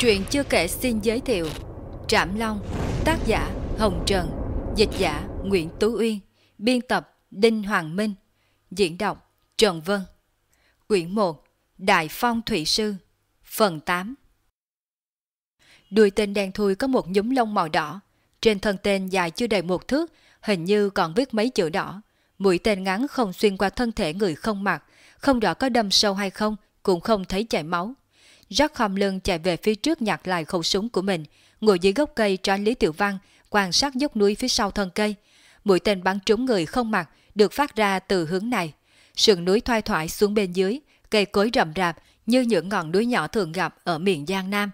Truyện chưa kể xin giới thiệu Trạm Long, Tác giả Hồng Trần, Dịch giả Nguyễn Tú Uyên, Biên tập Đinh Hoàng Minh, Diễn đọc Trần Vân. Quyển 1 Đại Phong Thủy Sư, Phần 8 Đuôi tên đen thui có một nhúm lông màu đỏ. Trên thân tên dài chưa đầy một thước, Hình như còn viết mấy chữ đỏ. Mũi tên ngắn không xuyên qua thân thể người không mặc, Không rõ có đâm sâu hay không, Cũng không thấy chảy máu. Jack khom lưng chạy về phía trước nhặt lại khẩu súng của mình, ngồi dưới gốc cây tránh Lý Tiểu Văn, quan sát dốc núi phía sau thân cây. Mũi tên bắn trúng người không mặt được phát ra từ hướng này. Sườn núi thoai thoải xuống bên dưới, cây cối rậm rạp như những ngọn núi nhỏ thường gặp ở miền Giang Nam.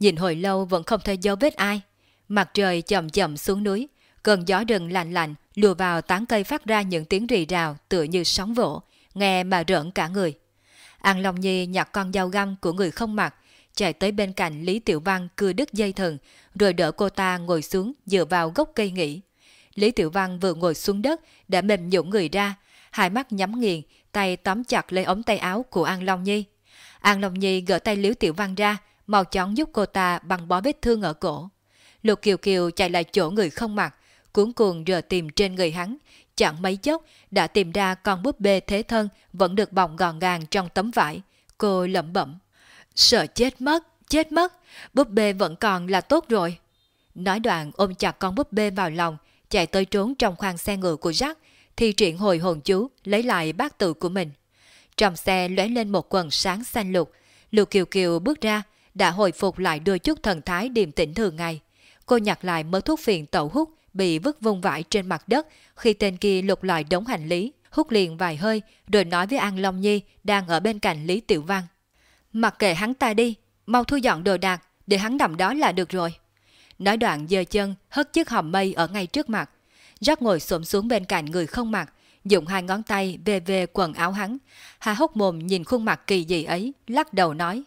Nhìn hồi lâu vẫn không thấy dấu vết ai. Mặt trời chậm chậm xuống núi, cơn gió rừng lạnh lạnh lùa vào tán cây phát ra những tiếng rì rào tựa như sóng vỗ, nghe mà rợn cả người. An Long Nhi nhặt con dao găm của người không mặc, chạy tới bên cạnh Lý Tiểu Văn cưa đứt dây thần rồi đỡ cô ta ngồi xuống dựa vào gốc cây nghỉ. Lý Tiểu Văn vừa ngồi xuống đất đã mềm nhũn người ra, hai mắt nhắm nghiền, tay tóm chặt lấy ống tay áo của An Long Nhi. An Long Nhi gỡ tay Lý Tiểu Văn ra, mau chóng giúp cô ta băng bó vết thương ở cổ. Lục Kiều Kiều chạy lại chỗ người không mặc, cuốn cuồng rờ tìm trên người hắn, Chẳng mấy chốc đã tìm ra con búp bê thế thân vẫn được bọc gọn gàng trong tấm vải. Cô lẩm bẩm. Sợ chết mất, chết mất, búp bê vẫn còn là tốt rồi. Nói đoạn ôm chặt con búp bê vào lòng, chạy tới trốn trong khoang xe ngựa của Jack, thì triển hồi hồn chú lấy lại bát tự của mình. Trong xe lóe lên một quần sáng xanh lục, Lục Kiều Kiều bước ra, đã hồi phục lại đôi chút thần thái điềm tĩnh thường ngày. Cô nhặt lại mớ thuốc phiện tẩu hút bị vứt vung vãi trên mặt đất khi tên kia lục lọi đống hành lý, hút liền vài hơi rồi nói với An Long Nhi đang ở bên cạnh Lý Tiểu Văn. Mặc kệ hắn ta đi, mau thu dọn đồ đạc để hắn nằm đó là được rồi. Nói đoạn giơ chân hất chiếc hòm mây ở ngay trước mặt. Rắc ngồi xổm xuống bên cạnh người không mặc, dùng hai ngón tay về về quần áo hắn. Hà hốc mồm nhìn khuôn mặt kỳ dị ấy, lắc đầu nói.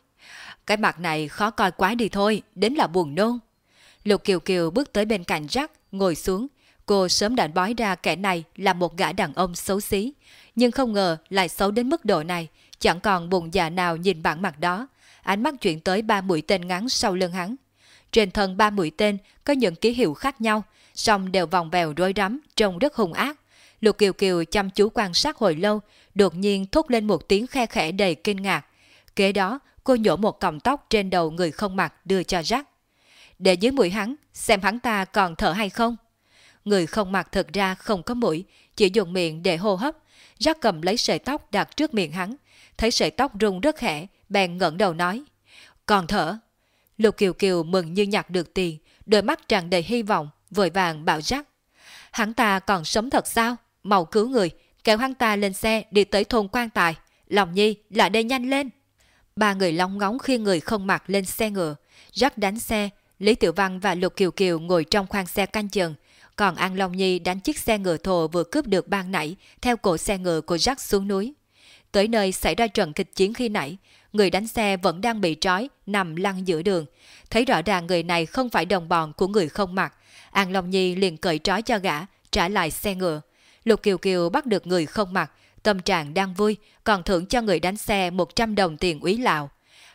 Cái mặt này khó coi quá đi thôi, đến là buồn nôn. Lục Kiều Kiều bước tới bên cạnh rắc, ngồi xuống. Cô sớm đã bói ra kẻ này là một gã đàn ông xấu xí, nhưng không ngờ lại xấu đến mức độ này, chẳng còn bụng dạ nào nhìn bản mặt đó. Ánh mắt chuyển tới ba mũi tên ngắn sau lưng hắn. Trên thân ba mũi tên có những ký hiệu khác nhau, song đều vòng vèo rối rắm, trông rất hung ác. Lục Kiều Kiều chăm chú quan sát hồi lâu, đột nhiên thốt lên một tiếng khe khẽ đầy kinh ngạc. Kế đó, cô nhổ một cọng tóc trên đầu người không mặc đưa cho Jack để dưới mũi hắn, xem hắn ta còn thở hay không. Người không mặc thật ra không có mũi, chỉ dùng miệng để hô hấp. Rắc cầm lấy sợi tóc đặt trước miệng hắn, thấy sợi tóc rung rất khẽ, bèn ngẩng đầu nói. Còn thở. Lục Kiều Kiều mừng như nhặt được tiền, đôi mắt tràn đầy hy vọng, vội vàng bảo rắc. Hắn ta còn sống thật sao? Mau cứu người, kéo hắn ta lên xe đi tới thôn quan tài. Lòng nhi, lại đây nhanh lên. Ba người long ngóng khi người không mặc lên xe ngựa. Rắc đánh xe, Lý Tiểu Văn và Lục Kiều Kiều ngồi trong khoang xe canh chừng, còn An Long Nhi đánh chiếc xe ngựa thồ vừa cướp được ban nãy theo cổ xe ngựa của Jack xuống núi. Tới nơi xảy ra trận kịch chiến khi nãy, người đánh xe vẫn đang bị trói, nằm lăn giữa đường. Thấy rõ ràng người này không phải đồng bọn của người không mặc. An Long Nhi liền cởi trói cho gã, trả lại xe ngựa. Lục Kiều Kiều bắt được người không mặc, tâm trạng đang vui, còn thưởng cho người đánh xe 100 đồng tiền úy lạo.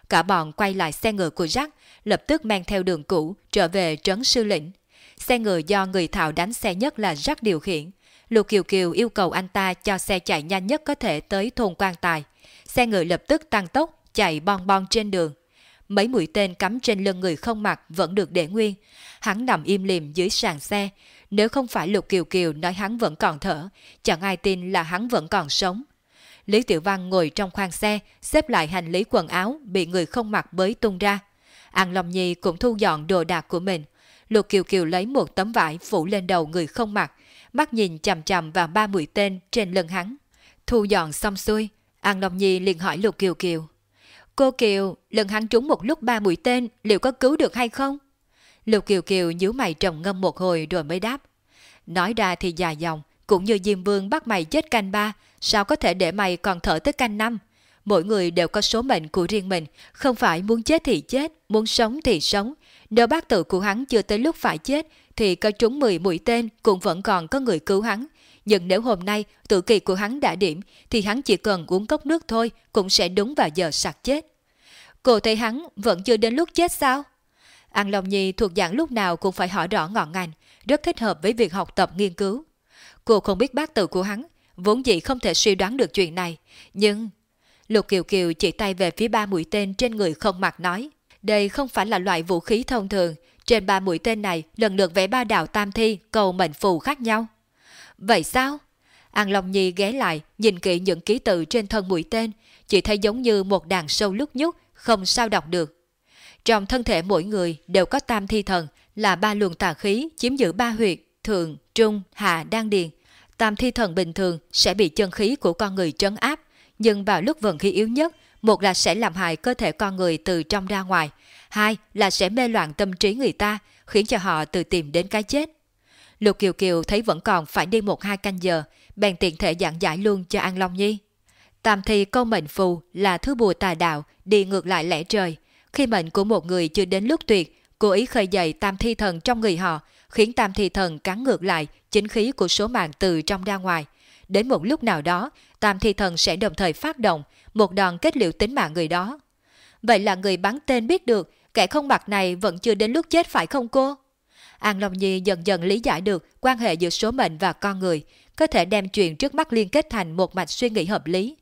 Cả bọn quay lại xe ngựa của Jack, lập tức mang theo đường cũ trở về trấn sư lĩnh. Xe ngựa do người Thảo đánh xe nhất là Jack điều khiển. Lục Kiều Kiều yêu cầu anh ta cho xe chạy nhanh nhất có thể tới thôn quan tài. Xe ngựa lập tức tăng tốc, chạy bon bon trên đường. Mấy mũi tên cắm trên lưng người không mặc vẫn được để nguyên. Hắn nằm im lìm dưới sàn xe. Nếu không phải Lục Kiều Kiều nói hắn vẫn còn thở, chẳng ai tin là hắn vẫn còn sống. Lý Tiểu Văn ngồi trong khoang xe, xếp lại hành lý quần áo bị người không mặc bới tung ra. An Long Nhi cũng thu dọn đồ đạc của mình. Lục Kiều Kiều lấy một tấm vải phủ lên đầu người không mặc, mắt nhìn chằm chằm vào ba mũi tên trên lưng hắn. Thu dọn xong xuôi, An Long Nhi liền hỏi Lục Kiều Kiều. Cô Kiều, lần hắn trúng một lúc ba mũi tên, liệu có cứu được hay không? Lục Kiều Kiều nhíu mày trầm ngâm một hồi rồi mới đáp. Nói ra thì dài dòng, cũng như Diêm Vương bắt mày chết canh ba, sao có thể để mày còn thở tới canh năm? Mỗi người đều có số mệnh của riêng mình, không phải muốn chết thì chết, muốn sống thì sống. Nếu bác tự của hắn chưa tới lúc phải chết, thì có trúng 10 mũi tên cũng vẫn còn có người cứu hắn. Nhưng nếu hôm nay tự kỳ của hắn đã điểm, thì hắn chỉ cần uống cốc nước thôi cũng sẽ đúng vào giờ sạc chết. Cô thấy hắn vẫn chưa đến lúc chết sao? An Long Nhi thuộc dạng lúc nào cũng phải hỏi rõ ngọn ngành, rất thích hợp với việc học tập nghiên cứu. Cô không biết bác tự của hắn, vốn dĩ không thể suy đoán được chuyện này. Nhưng... Lục Kiều Kiều chỉ tay về phía ba mũi tên trên người không mặc nói. Đây không phải là loại vũ khí thông thường. Trên ba mũi tên này lần lượt vẽ ba đạo tam thi, cầu mệnh phù khác nhau. Vậy sao? An Long Nhi ghé lại, nhìn kỹ những ký tự trên thân mũi tên, chỉ thấy giống như một đàn sâu lúc nhúc, không sao đọc được. Trong thân thể mỗi người đều có tam thi thần, là ba luồng tà khí chiếm giữ ba huyệt, thường, trung, hạ, đan điền. Tam thi thần bình thường sẽ bị chân khí của con người trấn áp, nhưng vào lúc vận khí yếu nhất, một là sẽ làm hại cơ thể con người từ trong ra ngoài, hai là sẽ mê loạn tâm trí người ta, khiến cho họ tự tìm đến cái chết. Lục Kiều Kiều thấy vẫn còn phải đi một hai canh giờ, bèn tiện thể giảng giải luôn cho An Long Nhi. Tam thi câu mệnh phù là thứ bùa tà đạo, đi ngược lại lẽ trời. Khi mệnh của một người chưa đến lúc tuyệt, cố ý khơi dậy tam thi thần trong người họ, khiến tam thi thần cắn ngược lại chính khí của số mạng từ trong ra ngoài. Đến một lúc nào đó, tam thi thần sẽ đồng thời phát động, một đòn kết liễu tính mạng người đó. Vậy là người bắn tên biết được, kẻ không mặt này vẫn chưa đến lúc chết phải không cô? An Long Nhi dần dần lý giải được quan hệ giữa số mệnh và con người, có thể đem chuyện trước mắt liên kết thành một mạch suy nghĩ hợp lý.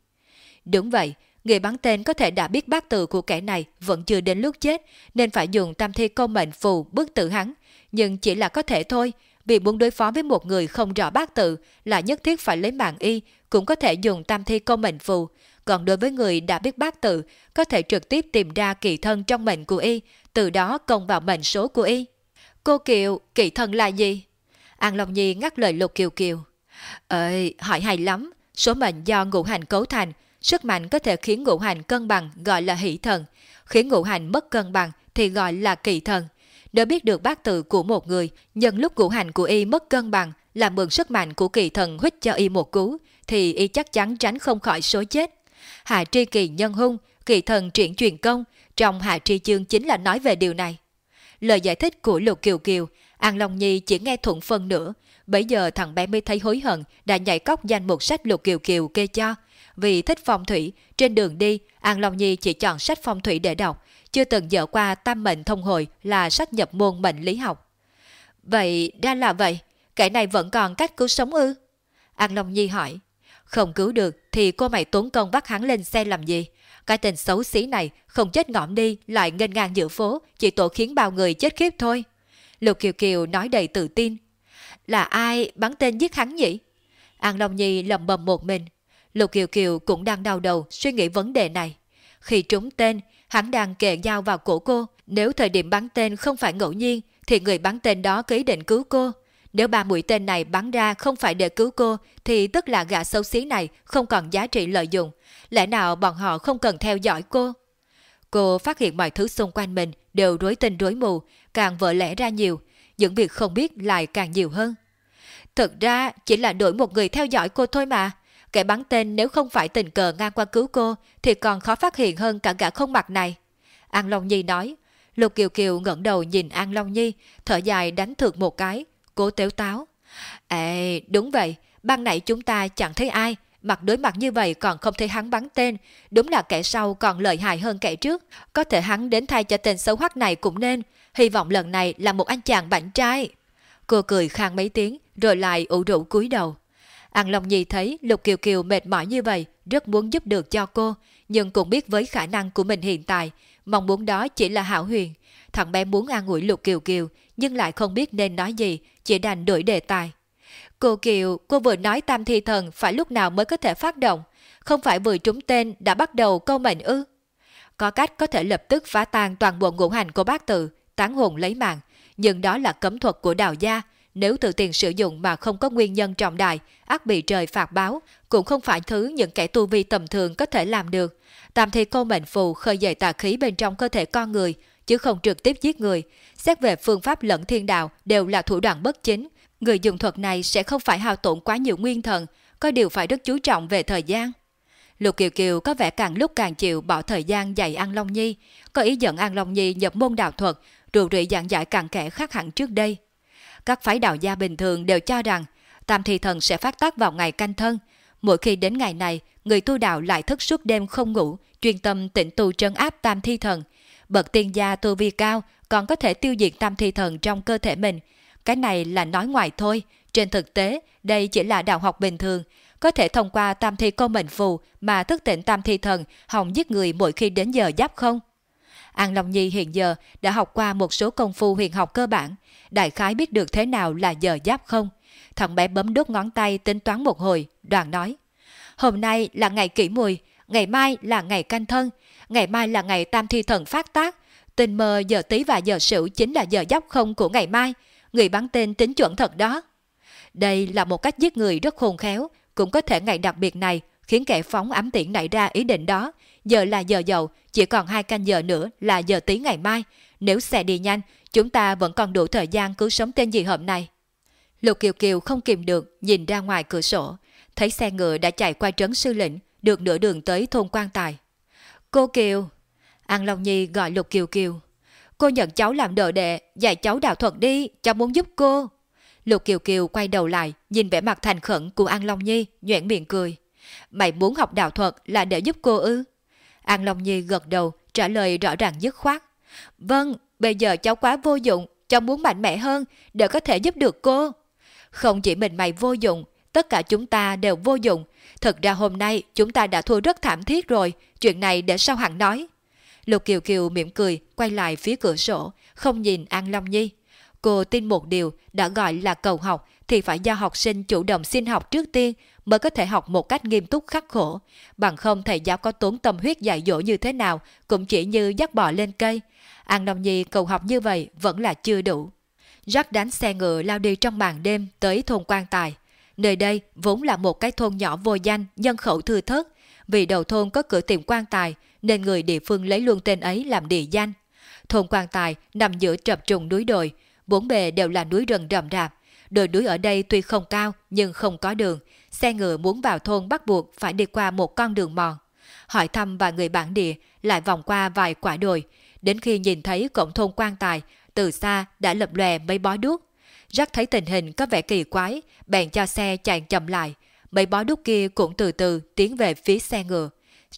Đúng vậy, người bắn tên có thể đã biết bát tự của kẻ này vẫn chưa đến lúc chết, nên phải dùng tam thi công mệnh phù bức tử hắn. Nhưng chỉ là có thể thôi, vì muốn đối phó với một người không rõ bác tự là nhất thiết phải lấy mạng y, cũng có thể dùng tam thi công mệnh phù. Còn đối với người đã biết bác tự, có thể trực tiếp tìm ra kỳ thân trong mệnh của y, từ đó công vào mệnh số của y. Cô Kiều, kỳ thân là gì? An Long Nhi ngắt lời Lục Kiều Kiều. Ơi, hỏi hay lắm. Số mệnh do ngũ hành cấu thành, sức mạnh có thể khiến ngũ hành cân bằng gọi là hỷ thần, khiến ngũ hành mất cân bằng thì gọi là kỳ thần. Đã biết được bát tự của một người, nhân lúc ngũ hành của y mất cân bằng, làm mượn sức mạnh của kỳ thần huyết cho y một cú, thì y chắc chắn tránh không khỏi số chết. Hạ tri kỳ nhân hung, kỳ thần triển truyền công, trong hạ tri chương chính là nói về điều này. Lời giải thích của Lục Kiều Kiều, An Long Nhi chỉ nghe thuận phân nữa, Bây giờ thằng bé mới thấy hối hận đã nhảy cóc danh một sách lục kiều kiều kê cho. Vì thích phong thủy, trên đường đi, An Long Nhi chỉ chọn sách phong thủy để đọc, chưa từng dở qua tam mệnh thông hồi là sách nhập môn mệnh lý học. Vậy ra là vậy, kẻ này vẫn còn cách cứu sống ư? An Long Nhi hỏi. Không cứu được thì cô mày tốn công bắt hắn lên xe làm gì? Cái tên xấu xí này không chết ngõm đi lại nghênh ngang giữa phố, chỉ tổ khiến bao người chết khiếp thôi. Lục Kiều Kiều nói đầy tự tin, là ai bắn tên giết hắn nhỉ? An Long Nhi lầm bầm một mình. Lục Kiều Kiều cũng đang đau đầu suy nghĩ vấn đề này. Khi trúng tên, hắn đang kề dao vào cổ cô. Nếu thời điểm bắn tên không phải ngẫu nhiên, thì người bắn tên đó ký định cứu cô. Nếu ba mũi tên này bắn ra không phải để cứu cô, thì tức là gã xấu xí này không còn giá trị lợi dụng. Lẽ nào bọn họ không cần theo dõi cô? Cô phát hiện mọi thứ xung quanh mình đều rối tinh rối mù, càng vỡ lẽ ra nhiều, những việc không biết lại càng nhiều hơn. Thực ra chỉ là đổi một người theo dõi cô thôi mà. Kẻ bắn tên nếu không phải tình cờ ngang qua cứu cô thì còn khó phát hiện hơn cả gã không mặt này. An Long Nhi nói. Lục Kiều Kiều ngẩng đầu nhìn An Long Nhi, thở dài đánh thượt một cái, cố tếu táo. Ê, đúng vậy, ban nãy chúng ta chẳng thấy ai, mặt đối mặt như vậy còn không thấy hắn bắn tên, đúng là kẻ sau còn lợi hại hơn kẻ trước. Có thể hắn đến thay cho tên xấu hoắc này cũng nên, hy vọng lần này là một anh chàng bảnh trai. Cô cười khang mấy tiếng, rồi lại ủ rũ cúi đầu. An Long Nhi thấy Lục Kiều Kiều mệt mỏi như vậy, rất muốn giúp được cho cô, nhưng cũng biết với khả năng của mình hiện tại, mong muốn đó chỉ là hảo huyền. Thằng bé muốn an ủi Lục Kiều Kiều, nhưng lại không biết nên nói gì, chỉ đành đổi đề tài. Cô Kiều, cô vừa nói tam thi thần phải lúc nào mới có thể phát động, không phải vừa trúng tên đã bắt đầu câu mệnh ư. Có cách có thể lập tức phá tan toàn bộ ngũ hành của bác tự, tán hồn lấy mạng, nhưng đó là cấm thuật của đào gia, nếu tự tiền sử dụng mà không có nguyên nhân trọng đại, ác bị trời phạt báo, cũng không phải thứ những kẻ tu vi tầm thường có thể làm được. Tạm thì cô mệnh phù khơi dậy tà khí bên trong cơ thể con người, chứ không trực tiếp giết người. Xét về phương pháp lẫn thiên đạo đều là thủ đoạn bất chính. Người dùng thuật này sẽ không phải hao tổn quá nhiều nguyên thần, có điều phải rất chú trọng về thời gian. Lục Kiều Kiều có vẻ càng lúc càng chịu bỏ thời gian dạy An Long Nhi, có ý dẫn An Long Nhi nhập môn đạo thuật, rượu rỉ giảng giải càng kẻ khác hẳn trước đây. Các phái đạo gia bình thường đều cho rằng tam thi thần sẽ phát tác vào ngày canh thân. Mỗi khi đến ngày này, người tu đạo lại thức suốt đêm không ngủ, chuyên tâm tịnh tu trấn áp tam thi thần. Bậc tiên gia tu vi cao còn có thể tiêu diệt tam thi thần trong cơ thể mình. Cái này là nói ngoài thôi, trên thực tế đây chỉ là đạo học bình thường, có thể thông qua tam thi công mệnh phù mà thức tỉnh tam thi thần hòng giết người mỗi khi đến giờ giáp không? An Long Nhi hiện giờ đã học qua một số công phu huyền học cơ bản, đại khái biết được thế nào là giờ giáp không. Thằng bé bấm đốt ngón tay tính toán một hồi, đoàn nói. Hôm nay là ngày kỷ mùi, ngày mai là ngày canh thân, ngày mai là ngày tam thi thần phát tác. Tình mơ giờ tí và giờ sửu chính là giờ giáp không của ngày mai. Người bắn tên tính chuẩn thật đó. Đây là một cách giết người rất khôn khéo, cũng có thể ngày đặc biệt này khiến kẻ phóng ám tiễn nảy ra ý định đó. Giờ là giờ dậu, chỉ còn hai canh giờ nữa là giờ tí ngày mai. Nếu xe đi nhanh, chúng ta vẫn còn đủ thời gian cứu sống tên gì hợm này. Lục Kiều Kiều không kìm được, nhìn ra ngoài cửa sổ, thấy xe ngựa đã chạy qua trấn sư lĩnh, được nửa đường tới thôn quan tài. Cô Kiều! An Long Nhi gọi Lục Kiều Kiều. Cô nhận cháu làm đỡ đệ, dạy cháu đạo thuật đi, cháu muốn giúp cô. Lục Kiều Kiều quay đầu lại, nhìn vẻ mặt thành khẩn của An Long Nhi, nhoẻn miệng cười. Mày muốn học đạo thuật là để giúp cô ư? An Long Nhi gật đầu, trả lời rõ ràng dứt khoát. Vâng, bây giờ cháu quá vô dụng, cháu muốn mạnh mẽ hơn để có thể giúp được cô. Không chỉ mình mày vô dụng, tất cả chúng ta đều vô dụng. Thật ra hôm nay chúng ta đã thua rất thảm thiết rồi, chuyện này để sau hẳn nói. Lục Kiều Kiều mỉm cười, quay lại phía cửa sổ, không nhìn An Long Nhi. Cô tin một điều đã gọi là cầu học thì phải do học sinh chủ động xin học trước tiên mới có thể học một cách nghiêm túc khắc khổ. Bằng không thầy giáo có tốn tâm huyết dạy dỗ như thế nào cũng chỉ như dắt bò lên cây. An Đông Nhi cầu học như vậy vẫn là chưa đủ. Rắc đánh xe ngựa lao đi trong màn đêm tới thôn quan tài. Nơi đây vốn là một cái thôn nhỏ vô danh, nhân khẩu thư thớt. Vì đầu thôn có cửa tiệm quan tài nên người địa phương lấy luôn tên ấy làm địa danh. Thôn quan tài nằm giữa trập trùng núi đồi, bốn bề đều là núi rừng rậm rạp. Đồi núi ở đây tuy không cao nhưng không có đường, xe ngựa muốn vào thôn bắt buộc phải đi qua một con đường mòn. Hỏi thăm vài người bản địa, lại vòng qua vài quả đồi, đến khi nhìn thấy cổng thôn quan tài, từ xa đã lập lòe mấy bó đuốc. Rắc thấy tình hình có vẻ kỳ quái, bèn cho xe chạy chậm lại. Mấy bó đuốc kia cũng từ từ tiến về phía xe ngựa.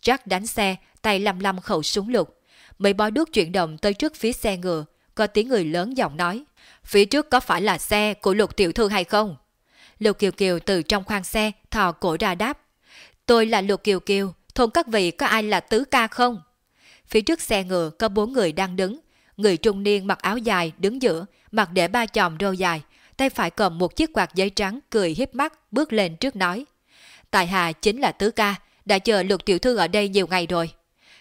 Jack đánh xe, tay lăm lăm khẩu súng lục. Mấy bó đuốc chuyển động tới trước phía xe ngựa, có tiếng người lớn giọng nói. Phía trước có phải là xe của lục tiểu thư hay không? Lục Kiều Kiều từ trong khoang xe thò cổ ra đáp. Tôi là Lục Kiều Kiều, thôn các vị có ai là tứ ca không? Phía trước xe ngựa có bốn người đang đứng. Người trung niên mặc áo dài đứng giữa, mặc để ba chòm râu dài, tay phải cầm một chiếc quạt giấy trắng cười hiếp mắt bước lên trước nói. Tại Hà chính là tứ ca, đã chờ lục tiểu thư ở đây nhiều ngày rồi.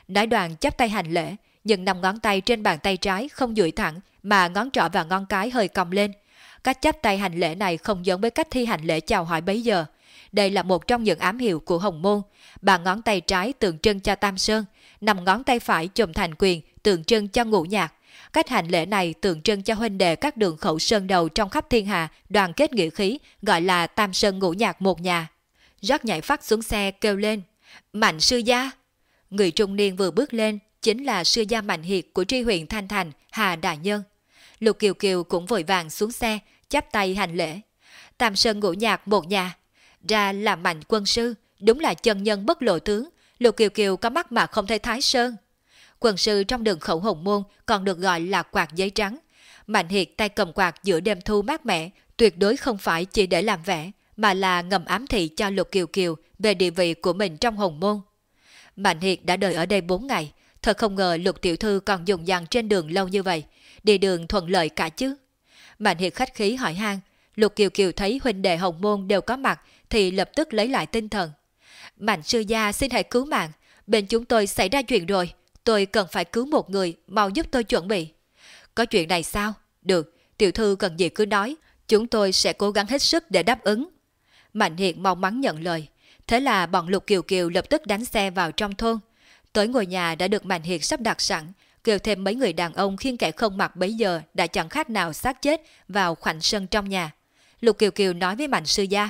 Nói đoàn chắp tay hành lễ, nhưng năm ngón tay trên bàn tay trái không duỗi thẳng mà ngón trỏ và ngón cái hơi cong lên. Cách chắp tay hành lễ này không giống với cách thi hành lễ chào hỏi bấy giờ. Đây là một trong những ám hiệu của Hồng Môn. Bàn ngón tay trái tượng trưng cho Tam Sơn, nằm ngón tay phải chùm thành quyền tượng trưng cho ngũ nhạc. Cách hành lễ này tượng trưng cho huynh đệ các đường khẩu sơn đầu trong khắp thiên hà đoàn kết nghĩa khí gọi là Tam Sơn ngũ nhạc một nhà. Rắc nhảy phát xuống xe kêu lên. Mạnh sư gia! Người trung niên vừa bước lên chính là sư gia Mạnh Hiệt của tri huyện Thanh Thành, Hà Đại Nhân. Lục Kiều Kiều cũng vội vàng xuống xe, chắp tay hành lễ. Tam Sơn ngũ nhạc một nhà, ra là mạnh quân sư, đúng là chân nhân bất lộ tướng, Lục Kiều Kiều có mắt mà không thấy Thái Sơn. Quân sư trong đường khẩu hồng môn còn được gọi là quạt giấy trắng. Mạnh Hiệt tay cầm quạt giữa đêm thu mát mẻ, tuyệt đối không phải chỉ để làm vẽ, mà là ngầm ám thị cho Lục Kiều Kiều về địa vị của mình trong hồng môn. Mạnh Hiệt đã đợi ở đây 4 ngày, thật không ngờ Lục Tiểu Thư còn dùng dằn trên đường lâu như vậy, đi đường thuận lợi cả chứ. Mạnh Hiệt khách khí hỏi han, Lục Kiều Kiều thấy huynh đệ hồng môn đều có mặt thì lập tức lấy lại tinh thần. Mạnh sư gia xin hãy cứu mạng, bên chúng tôi xảy ra chuyện rồi, tôi cần phải cứu một người, mau giúp tôi chuẩn bị. Có chuyện này sao? Được, tiểu thư cần gì cứ nói, chúng tôi sẽ cố gắng hết sức để đáp ứng. Mạnh Hiệt mong mắn nhận lời, thế là bọn Lục Kiều Kiều lập tức đánh xe vào trong thôn. Tới ngôi nhà đã được Mạnh Hiệt sắp đặt sẵn, kêu thêm mấy người đàn ông khiên kẻ không mặc bấy giờ đã chẳng khác nào xác chết vào khoảnh sân trong nhà. Lục Kiều Kiều nói với Mạnh Sư Gia,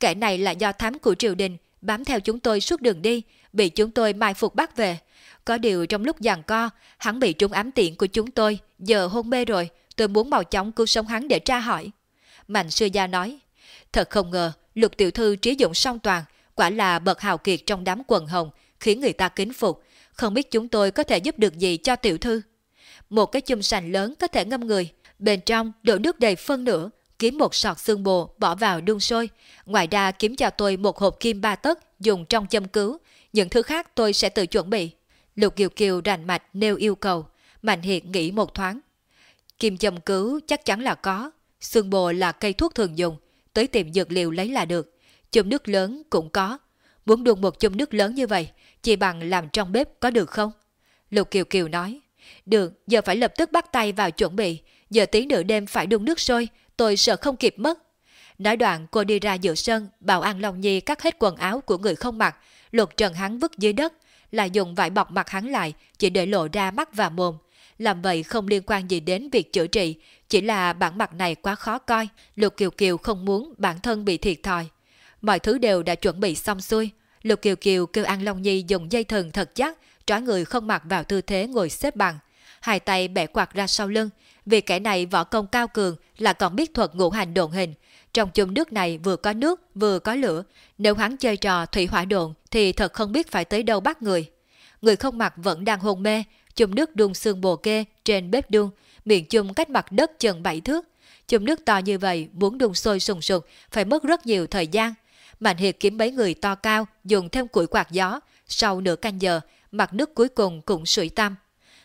kẻ này là do thám của triều đình, bám theo chúng tôi suốt đường đi, bị chúng tôi mai phục bắt về. Có điều trong lúc giằng co, hắn bị trúng ám tiện của chúng tôi, giờ hôn mê rồi, tôi muốn mau chóng cứu sống hắn để tra hỏi. Mạnh Sư Gia nói, thật không ngờ, lục tiểu thư trí dụng song toàn, quả là bậc hào kiệt trong đám quần hồng, khiến người ta kính phục. Không biết chúng tôi có thể giúp được gì cho tiểu thư. Một cái chum sành lớn có thể ngâm người. Bên trong đổ nước đầy phân nửa, kiếm một sọt xương bồ bỏ vào đun sôi. Ngoài ra kiếm cho tôi một hộp kim ba tấc dùng trong châm cứu. Những thứ khác tôi sẽ tự chuẩn bị. Lục Kiều Kiều rành mạch nêu yêu cầu. Mạnh Hiệt nghĩ một thoáng. Kim châm cứu chắc chắn là có. Xương bồ là cây thuốc thường dùng. Tới tiệm dược liệu lấy là được. Chum nước lớn cũng có. Muốn đun một chum nước lớn như vậy, chỉ bằng làm trong bếp có được không? Lục Kiều Kiều nói. Được, giờ phải lập tức bắt tay vào chuẩn bị. Giờ tiếng nửa đêm phải đun nước sôi, tôi sợ không kịp mất. Nói đoạn cô đi ra giữa sân, bảo An Long Nhi cắt hết quần áo của người không mặc, lột trần hắn vứt dưới đất, là dùng vải bọc mặt hắn lại, chỉ để lộ ra mắt và mồm. Làm vậy không liên quan gì đến việc chữa trị, chỉ là bản mặt này quá khó coi, Lục Kiều Kiều không muốn bản thân bị thiệt thòi. Mọi thứ đều đã chuẩn bị xong xuôi, Lục Kiều Kiều kêu An Long Nhi dùng dây thừng thật chắc, trói người không mặc vào tư thế ngồi xếp bằng. Hai tay bẻ quạt ra sau lưng, vì kẻ này võ công cao cường là còn biết thuật ngũ hành độn hình. Trong chung nước này vừa có nước vừa có lửa, nếu hắn chơi trò thủy hỏa độn thì thật không biết phải tới đâu bắt người. Người không mặc vẫn đang hôn mê, chung nước đun xương bồ kê trên bếp đun, miệng chung cách mặt đất chừng bảy thước. Chung nước to như vậy muốn đun sôi sùng sục phải mất rất nhiều thời gian. Mạnh Hiệt kiếm mấy người to cao dùng thêm củi quạt gió, sau nửa canh giờ, mặt nước cuối cùng cũng sủi tăm.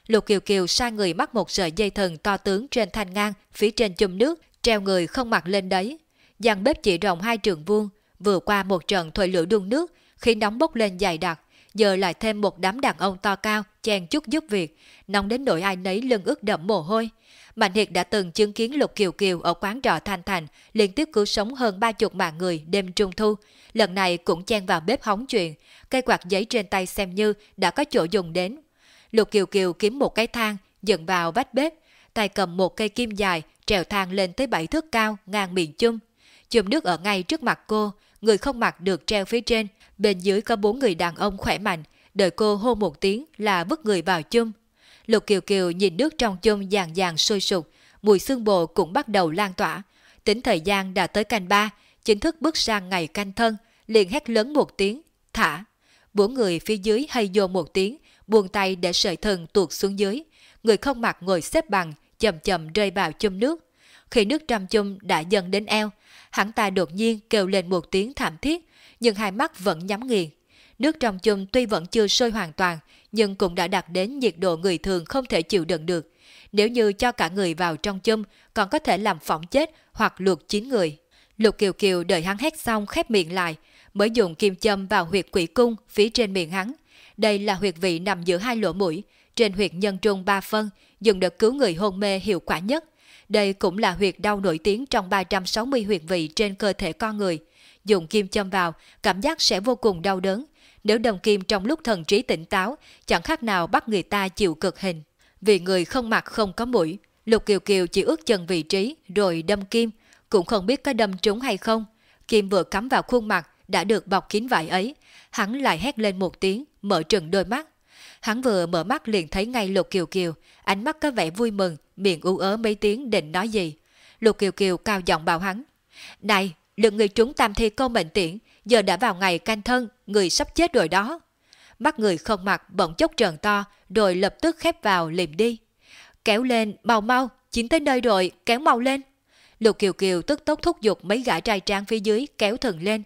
Lục Kiều Kiều sai người mắc một sợi dây thần to tướng trên thanh ngang phía trên chùm nước, treo người không mặc lên đấy. Giàn bếp chỉ rộng hai trường vuông, vừa qua một trận thổi lửa đun nước, khi nóng bốc lên dày đặc, giờ lại thêm một đám đàn ông to cao chen chút giúp việc, nóng đến nỗi ai nấy lưng ướt đẫm mồ hôi. Mạnh Hiệt đã từng chứng kiến Lục Kiều Kiều ở quán trọ Thanh Thành liên tiếp cứu sống hơn ba chục mạng người đêm trung thu. Lần này cũng chen vào bếp hóng chuyện, cây quạt giấy trên tay xem như đã có chỗ dùng đến. Lục Kiều Kiều kiếm một cái thang, dựng vào vách bếp, tay cầm một cây kim dài, trèo thang lên tới bảy thước cao ngang miệng chung. Chùm nước ở ngay trước mặt cô, người không mặc được treo phía trên, bên dưới có bốn người đàn ông khỏe mạnh, đợi cô hô một tiếng là vứt người vào chum. Lục Kiều Kiều nhìn nước trong chum dàn dàn sôi sục, mùi xương bồ cũng bắt đầu lan tỏa. Tính thời gian đã tới canh ba, chính thức bước sang ngày canh thân, liền hét lớn một tiếng, thả. Bốn người phía dưới hay vô một tiếng, buông tay để sợi thần tuột xuống dưới. Người không mặc ngồi xếp bằng, chậm chậm rơi vào chum nước. Khi nước trăm chum đã dần đến eo, hắn ta đột nhiên kêu lên một tiếng thảm thiết, nhưng hai mắt vẫn nhắm nghiền. Nước trong chum tuy vẫn chưa sôi hoàn toàn, nhưng cũng đã đạt đến nhiệt độ người thường không thể chịu đựng được. Nếu như cho cả người vào trong chum, còn có thể làm phỏng chết hoặc luộc chín người. Lục Kiều Kiều đợi hắn hét xong khép miệng lại, mới dùng kim châm vào huyệt quỷ cung phía trên miệng hắn. Đây là huyệt vị nằm giữa hai lỗ mũi, trên huyệt nhân trung ba phân, dùng để cứu người hôn mê hiệu quả nhất. Đây cũng là huyệt đau nổi tiếng trong 360 huyệt vị trên cơ thể con người. Dùng kim châm vào, cảm giác sẽ vô cùng đau đớn. Nếu đồng kim trong lúc thần trí tỉnh táo, chẳng khác nào bắt người ta chịu cực hình. Vì người không mặt không có mũi, Lục Kiều Kiều chỉ ước chừng vị trí rồi đâm kim, cũng không biết có đâm trúng hay không. Kim vừa cắm vào khuôn mặt đã được bọc kín vải ấy, hắn lại hét lên một tiếng, mở trừng đôi mắt. Hắn vừa mở mắt liền thấy ngay Lục Kiều Kiều, ánh mắt có vẻ vui mừng, miệng u ớ mấy tiếng định nói gì. Lục Kiều Kiều cao giọng bảo hắn. Này, lượng người trúng tam thi câu mệnh tiễn, giờ đã vào ngày canh thân, người sắp chết rồi đó. Mắt người không mặt bỗng chốc trần to, rồi lập tức khép vào liềm đi. Kéo lên, mau mau, chín tới nơi rồi, kéo mau lên. Lục Kiều Kiều tức tốc thúc giục mấy gã trai trang phía dưới kéo thần lên.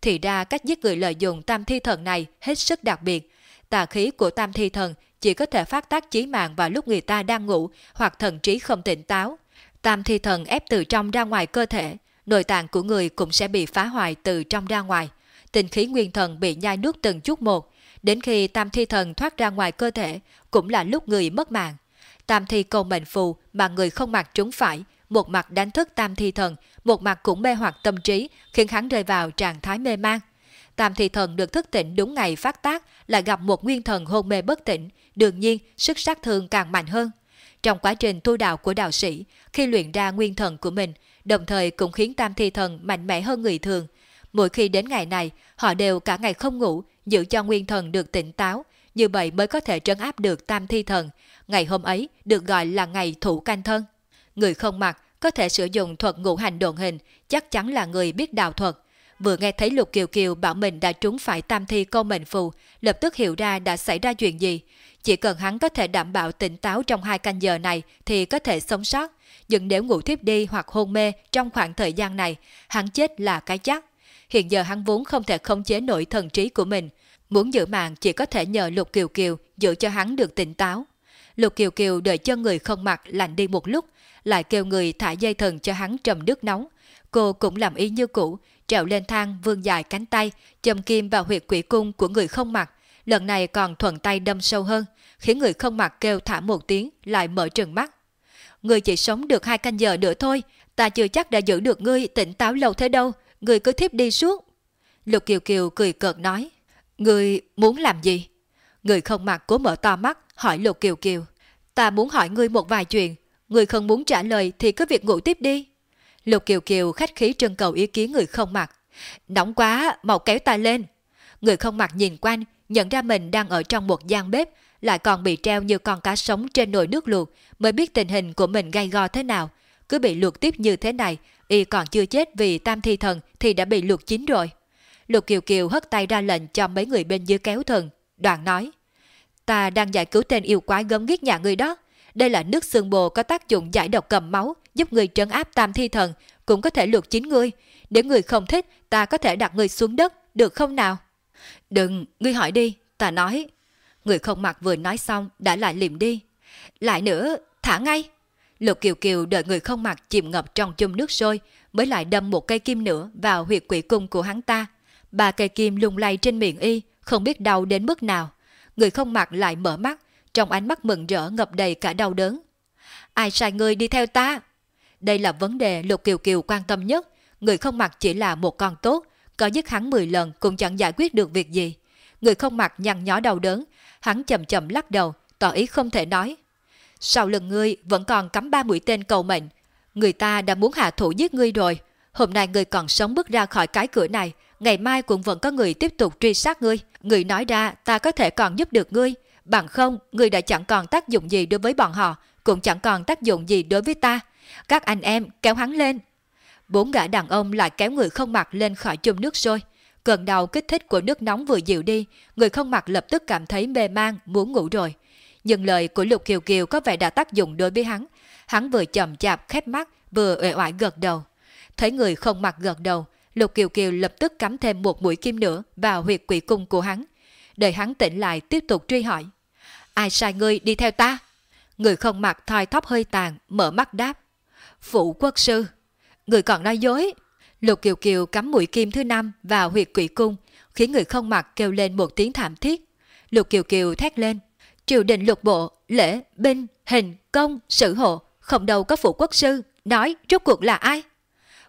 Thì ra cách giết người lợi dụng tam thi thần này hết sức đặc biệt. Tà khí của tam thi thần chỉ có thể phát tác chí mạng vào lúc người ta đang ngủ hoặc thần trí không tỉnh táo. Tam thi thần ép từ trong ra ngoài cơ thể, nội tạng của người cũng sẽ bị phá hoại từ trong ra ngoài. Tình khí nguyên thần bị nhai nước từng chút một, đến khi tam thi thần thoát ra ngoài cơ thể cũng là lúc người mất mạng. Tam thi cầu mệnh phù mà người không mặc trúng phải, một mặt đánh thức tam thi thần, một mặt cũng mê hoặc tâm trí, khiến hắn rơi vào trạng thái mê man. Tam thi thần được thức tỉnh đúng ngày phát tác, lại gặp một nguyên thần hôn mê bất tỉnh, đương nhiên sức sát thương càng mạnh hơn. Trong quá trình tu đạo của đạo sĩ, khi luyện ra nguyên thần của mình, đồng thời cũng khiến tam thi thần mạnh mẽ hơn người thường. Mỗi khi đến ngày này, họ đều cả ngày không ngủ, giữ cho nguyên thần được tỉnh táo, như vậy mới có thể trấn áp được tam thi thần. Ngày hôm ấy được gọi là ngày thủ canh thân. Người không mặc có thể sử dụng thuật ngũ hành độn hình, chắc chắn là người biết đạo thuật vừa nghe thấy Lục Kiều Kiều bảo mình đã trúng phải tam thi câu mệnh phù, lập tức hiểu ra đã xảy ra chuyện gì. Chỉ cần hắn có thể đảm bảo tỉnh táo trong hai canh giờ này thì có thể sống sót. Nhưng nếu ngủ thiếp đi hoặc hôn mê trong khoảng thời gian này, hắn chết là cái chắc. Hiện giờ hắn vốn không thể khống chế nổi thần trí của mình. Muốn giữ mạng chỉ có thể nhờ Lục Kiều Kiều giữ cho hắn được tỉnh táo. Lục Kiều Kiều đợi cho người không mặc lạnh đi một lúc, lại kêu người thả dây thần cho hắn trầm nước nóng. Cô cũng làm ý như cũ, trèo lên thang vươn dài cánh tay, châm kim vào huyệt quỷ cung của người không mặc. Lần này còn thuận tay đâm sâu hơn, khiến người không mặc kêu thả một tiếng, lại mở trừng mắt. Người chỉ sống được hai canh giờ nữa thôi, ta chưa chắc đã giữ được ngươi tỉnh táo lâu thế đâu, người cứ thiếp đi suốt. Lục Kiều Kiều cười cợt nói, người muốn làm gì? Người không mặc cố mở to mắt, hỏi Lục Kiều Kiều. Ta muốn hỏi ngươi một vài chuyện, người không muốn trả lời thì cứ việc ngủ tiếp đi. Lục Kiều Kiều khách khí trưng cầu ý kiến người không mặc. Nóng quá, mau kéo ta lên. Người không mặc nhìn quanh, nhận ra mình đang ở trong một gian bếp, lại còn bị treo như con cá sống trên nồi nước luộc, mới biết tình hình của mình gay go thế nào. Cứ bị luộc tiếp như thế này, y còn chưa chết vì tam thi thần thì đã bị luộc chín rồi. Lục Kiều Kiều hất tay ra lệnh cho mấy người bên dưới kéo thần, đoạn nói. Ta đang giải cứu tên yêu quái gớm ghiếc nhà người đó. Đây là nước xương bồ có tác dụng giải độc cầm máu, giúp người trấn áp tam thi thần, cũng có thể luộc chín người. Nếu người không thích, ta có thể đặt người xuống đất, được không nào? Đừng, ngươi hỏi đi, ta nói. Người không mặc vừa nói xong đã lại liệm đi. Lại nữa, thả ngay. Lục Kiều Kiều đợi người không mặc chìm ngập trong chung nước sôi, mới lại đâm một cây kim nữa vào huyệt quỷ cung của hắn ta. Ba cây kim lung lay trên miệng y, không biết đau đến mức nào. Người không mặc lại mở mắt, trong ánh mắt mừng rỡ ngập đầy cả đau đớn. Ai sai ngươi đi theo ta? Đây là vấn đề Lục Kiều Kiều quan tâm nhất. Người không mặc chỉ là một con tốt, có giết hắn 10 lần cũng chẳng giải quyết được việc gì. Người không mặc nhăn nhó đau đớn, hắn chậm chậm lắc đầu, tỏ ý không thể nói. Sau lưng ngươi vẫn còn cắm ba mũi tên cầu mệnh. Người ta đã muốn hạ thủ giết ngươi rồi. Hôm nay ngươi còn sống bước ra khỏi cái cửa này, ngày mai cũng vẫn có người tiếp tục truy sát ngươi. Ngươi nói ra ta có thể còn giúp được ngươi. Bằng không, ngươi đã chẳng còn tác dụng gì đối với bọn họ, cũng chẳng còn tác dụng gì đối với ta. Các anh em kéo hắn lên. Bốn gã đàn ông lại kéo người không mặc lên khỏi chum nước sôi. Cơn đau kích thích của nước nóng vừa dịu đi, người không mặc lập tức cảm thấy mê man, muốn ngủ rồi. Nhưng lời của Lục Kiều Kiều có vẻ đã tác dụng đối với hắn. Hắn vừa chậm chạp khép mắt, vừa uể oải gật đầu. Thấy người không mặc gật đầu, Lục Kiều Kiều lập tức cắm thêm một mũi kim nữa vào huyệt quỷ cung của hắn. Đợi hắn tỉnh lại tiếp tục truy hỏi. Ai sai ngươi đi theo ta? Người không mặc thoi thóp hơi tàn, mở mắt đáp. Phụ quốc sư. Người còn nói dối. Lục Kiều Kiều cắm mũi kim thứ năm vào huyệt quỷ cung, khiến người không mặc kêu lên một tiếng thảm thiết. Lục Kiều Kiều thét lên. Triều đình lục bộ, lễ, binh, hình, công, sử hộ, không đâu có phụ quốc sư, nói rốt cuộc là ai?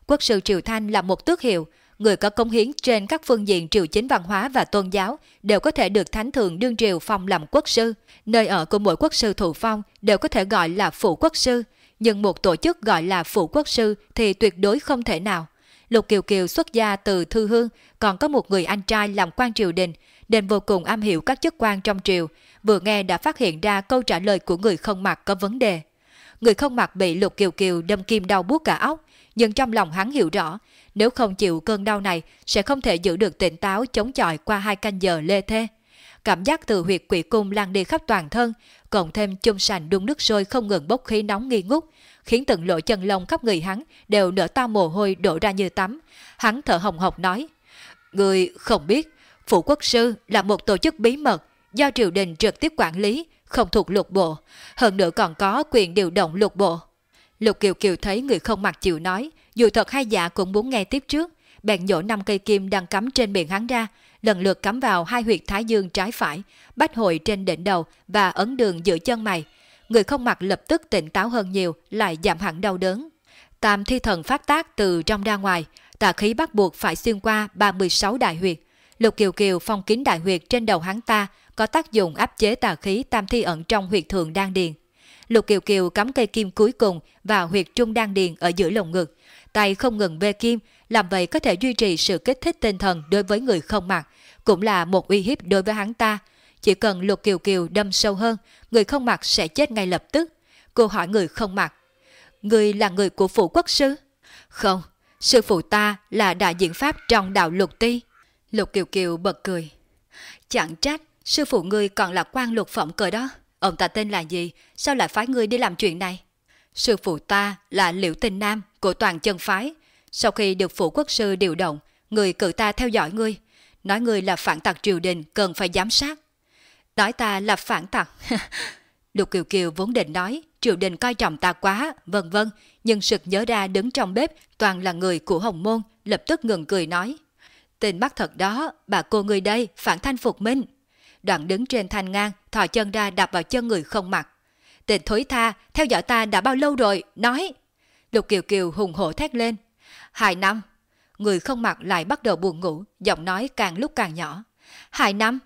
Quốc sư Triều Thanh là một tước hiệu, người có công hiến trên các phương diện triều chính văn hóa và tôn giáo đều có thể được thánh thượng đương triều phong làm quốc sư. Nơi ở của mỗi quốc sư thụ phong đều có thể gọi là phụ quốc sư, nhưng một tổ chức gọi là phụ quốc sư thì tuyệt đối không thể nào. Lục Kiều Kiều xuất gia từ Thư Hương, còn có một người anh trai làm quan triều đình, nên vô cùng am hiểu các chức quan trong triều, vừa nghe đã phát hiện ra câu trả lời của người không mặc có vấn đề. Người không mặc bị Lục Kiều Kiều đâm kim đau buốt cả óc, nhưng trong lòng hắn hiểu rõ, nếu không chịu cơn đau này sẽ không thể giữ được tỉnh táo chống chọi qua hai canh giờ lê thê. Cảm giác từ huyệt quỷ cung lan đi khắp toàn thân, cộng thêm chung sành đun nước sôi không ngừng bốc khí nóng nghi ngút, khiến từng lỗ chân lông khắp người hắn đều nở to mồ hôi đổ ra như tắm. Hắn thở hồng hộc nói, Người không biết, Phủ Quốc Sư là một tổ chức bí mật do triều đình trực tiếp quản lý, không thuộc lục bộ, hơn nữa còn có quyền điều động lục bộ. Lục Kiều Kiều thấy người không mặc chịu nói, dù thật hay giả cũng muốn nghe tiếp trước, bèn nhổ năm cây kim đang cắm trên miệng hắn ra, lần lượt cắm vào hai huyệt thái dương trái phải, bách hội trên đỉnh đầu và ấn đường giữa chân mày. Người không mặc lập tức tỉnh táo hơn nhiều, lại giảm hẳn đau đớn. Tam thi thần phát tác từ trong ra ngoài, tà khí bắt buộc phải xuyên qua 36 đại huyệt. Lục Kiều Kiều phong kín đại huyệt trên đầu hắn ta có tác dụng áp chế tà khí tam thi ẩn trong huyệt thường đan điền. Lục Kiều Kiều cắm cây kim cuối cùng vào huyệt trung đan điền ở giữa lồng ngực, tay không ngừng bê kim, làm vậy có thể duy trì sự kích thích tinh thần đối với người không mặc, cũng là một uy hiếp đối với hắn ta. Chỉ cần Lục Kiều Kiều đâm sâu hơn, người không mặc sẽ chết ngay lập tức. Cô hỏi người không mặc, người là người của phủ quốc sư? Không, sư phụ ta là đại diện pháp trong đạo lục ti. Lục Kiều Kiều bật cười. Chẳng trách, sư phụ ngươi còn là quan lục phẩm cờ đó. Ông ta tên là gì? Sao lại phái ngươi đi làm chuyện này? Sư phụ ta là Liễu Tinh Nam của toàn chân phái. Sau khi được phủ quốc sư điều động, người cử ta theo dõi ngươi. Nói ngươi là phản tặc triều đình cần phải giám sát. Nói ta là phản tặc. Lục Kiều Kiều vốn định nói triều đình coi trọng ta quá, vân vân, nhưng sực nhớ ra đứng trong bếp toàn là người của Hồng Môn, lập tức ngừng cười nói. tên mắt thật đó, bà cô người đây, phản thanh phục minh. Đoạn đứng trên thanh ngang, thò chân ra đạp vào chân người không mặt. tên thối tha, theo dõi ta đã bao lâu rồi, nói. Lục Kiều Kiều hùng hổ thét lên. Hai năm. Người không mặc lại bắt đầu buồn ngủ, giọng nói càng lúc càng nhỏ. Hai năm.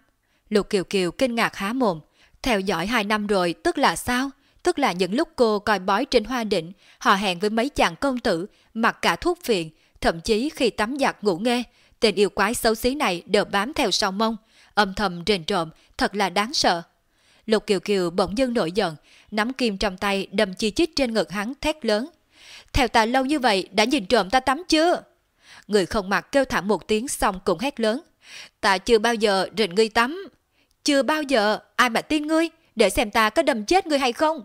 Lục Kiều Kiều kinh ngạc há mồm. Theo dõi hai năm rồi, tức là sao? Tức là những lúc cô coi bói trên hoa định, họ hẹn với mấy chàng công tử, mặc cả thuốc phiện, thậm chí khi tắm giặt ngủ nghe, tên yêu quái xấu xí này đều bám theo sau mông, âm thầm rền trộm, thật là đáng sợ. Lục Kiều Kiều bỗng dưng nổi giận, nắm kim trong tay đâm chi chít trên ngực hắn thét lớn. Theo ta lâu như vậy đã nhìn trộm ta tắm chưa? Người không mặc kêu thảm một tiếng xong cũng hét lớn. Ta chưa bao giờ rình ngươi tắm. Chưa bao giờ, ai mà tin ngươi, để xem ta có đâm chết ngươi hay không.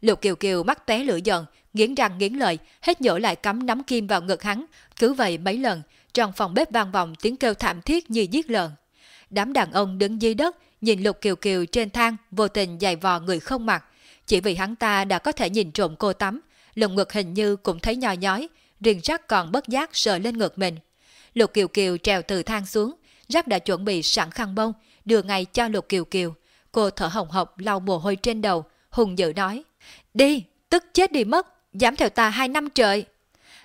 Lục Kiều Kiều mắt té lửa giận, nghiến răng nghiến lợi, hết nhổ lại cắm nắm kim vào ngực hắn. Cứ vậy mấy lần, trong phòng bếp vang vọng tiếng kêu thảm thiết như giết lợn. Đám đàn ông đứng dưới đất, nhìn Lục Kiều Kiều trên thang, vô tình dày vò người không mặc. Chỉ vì hắn ta đã có thể nhìn trộm cô tắm, lồng ngực hình như cũng thấy nhòi nhói, riêng rắc còn bất giác sờ lên ngực mình. Lục Kiều Kiều trèo từ thang xuống, rắc đã chuẩn bị sẵn khăn bông, đưa ngay cho Lục Kiều Kiều. Cô thở hồng hộc lau mồ hôi trên đầu, hùng dữ nói. Đi, tức chết đi mất, dám theo ta hai năm trời.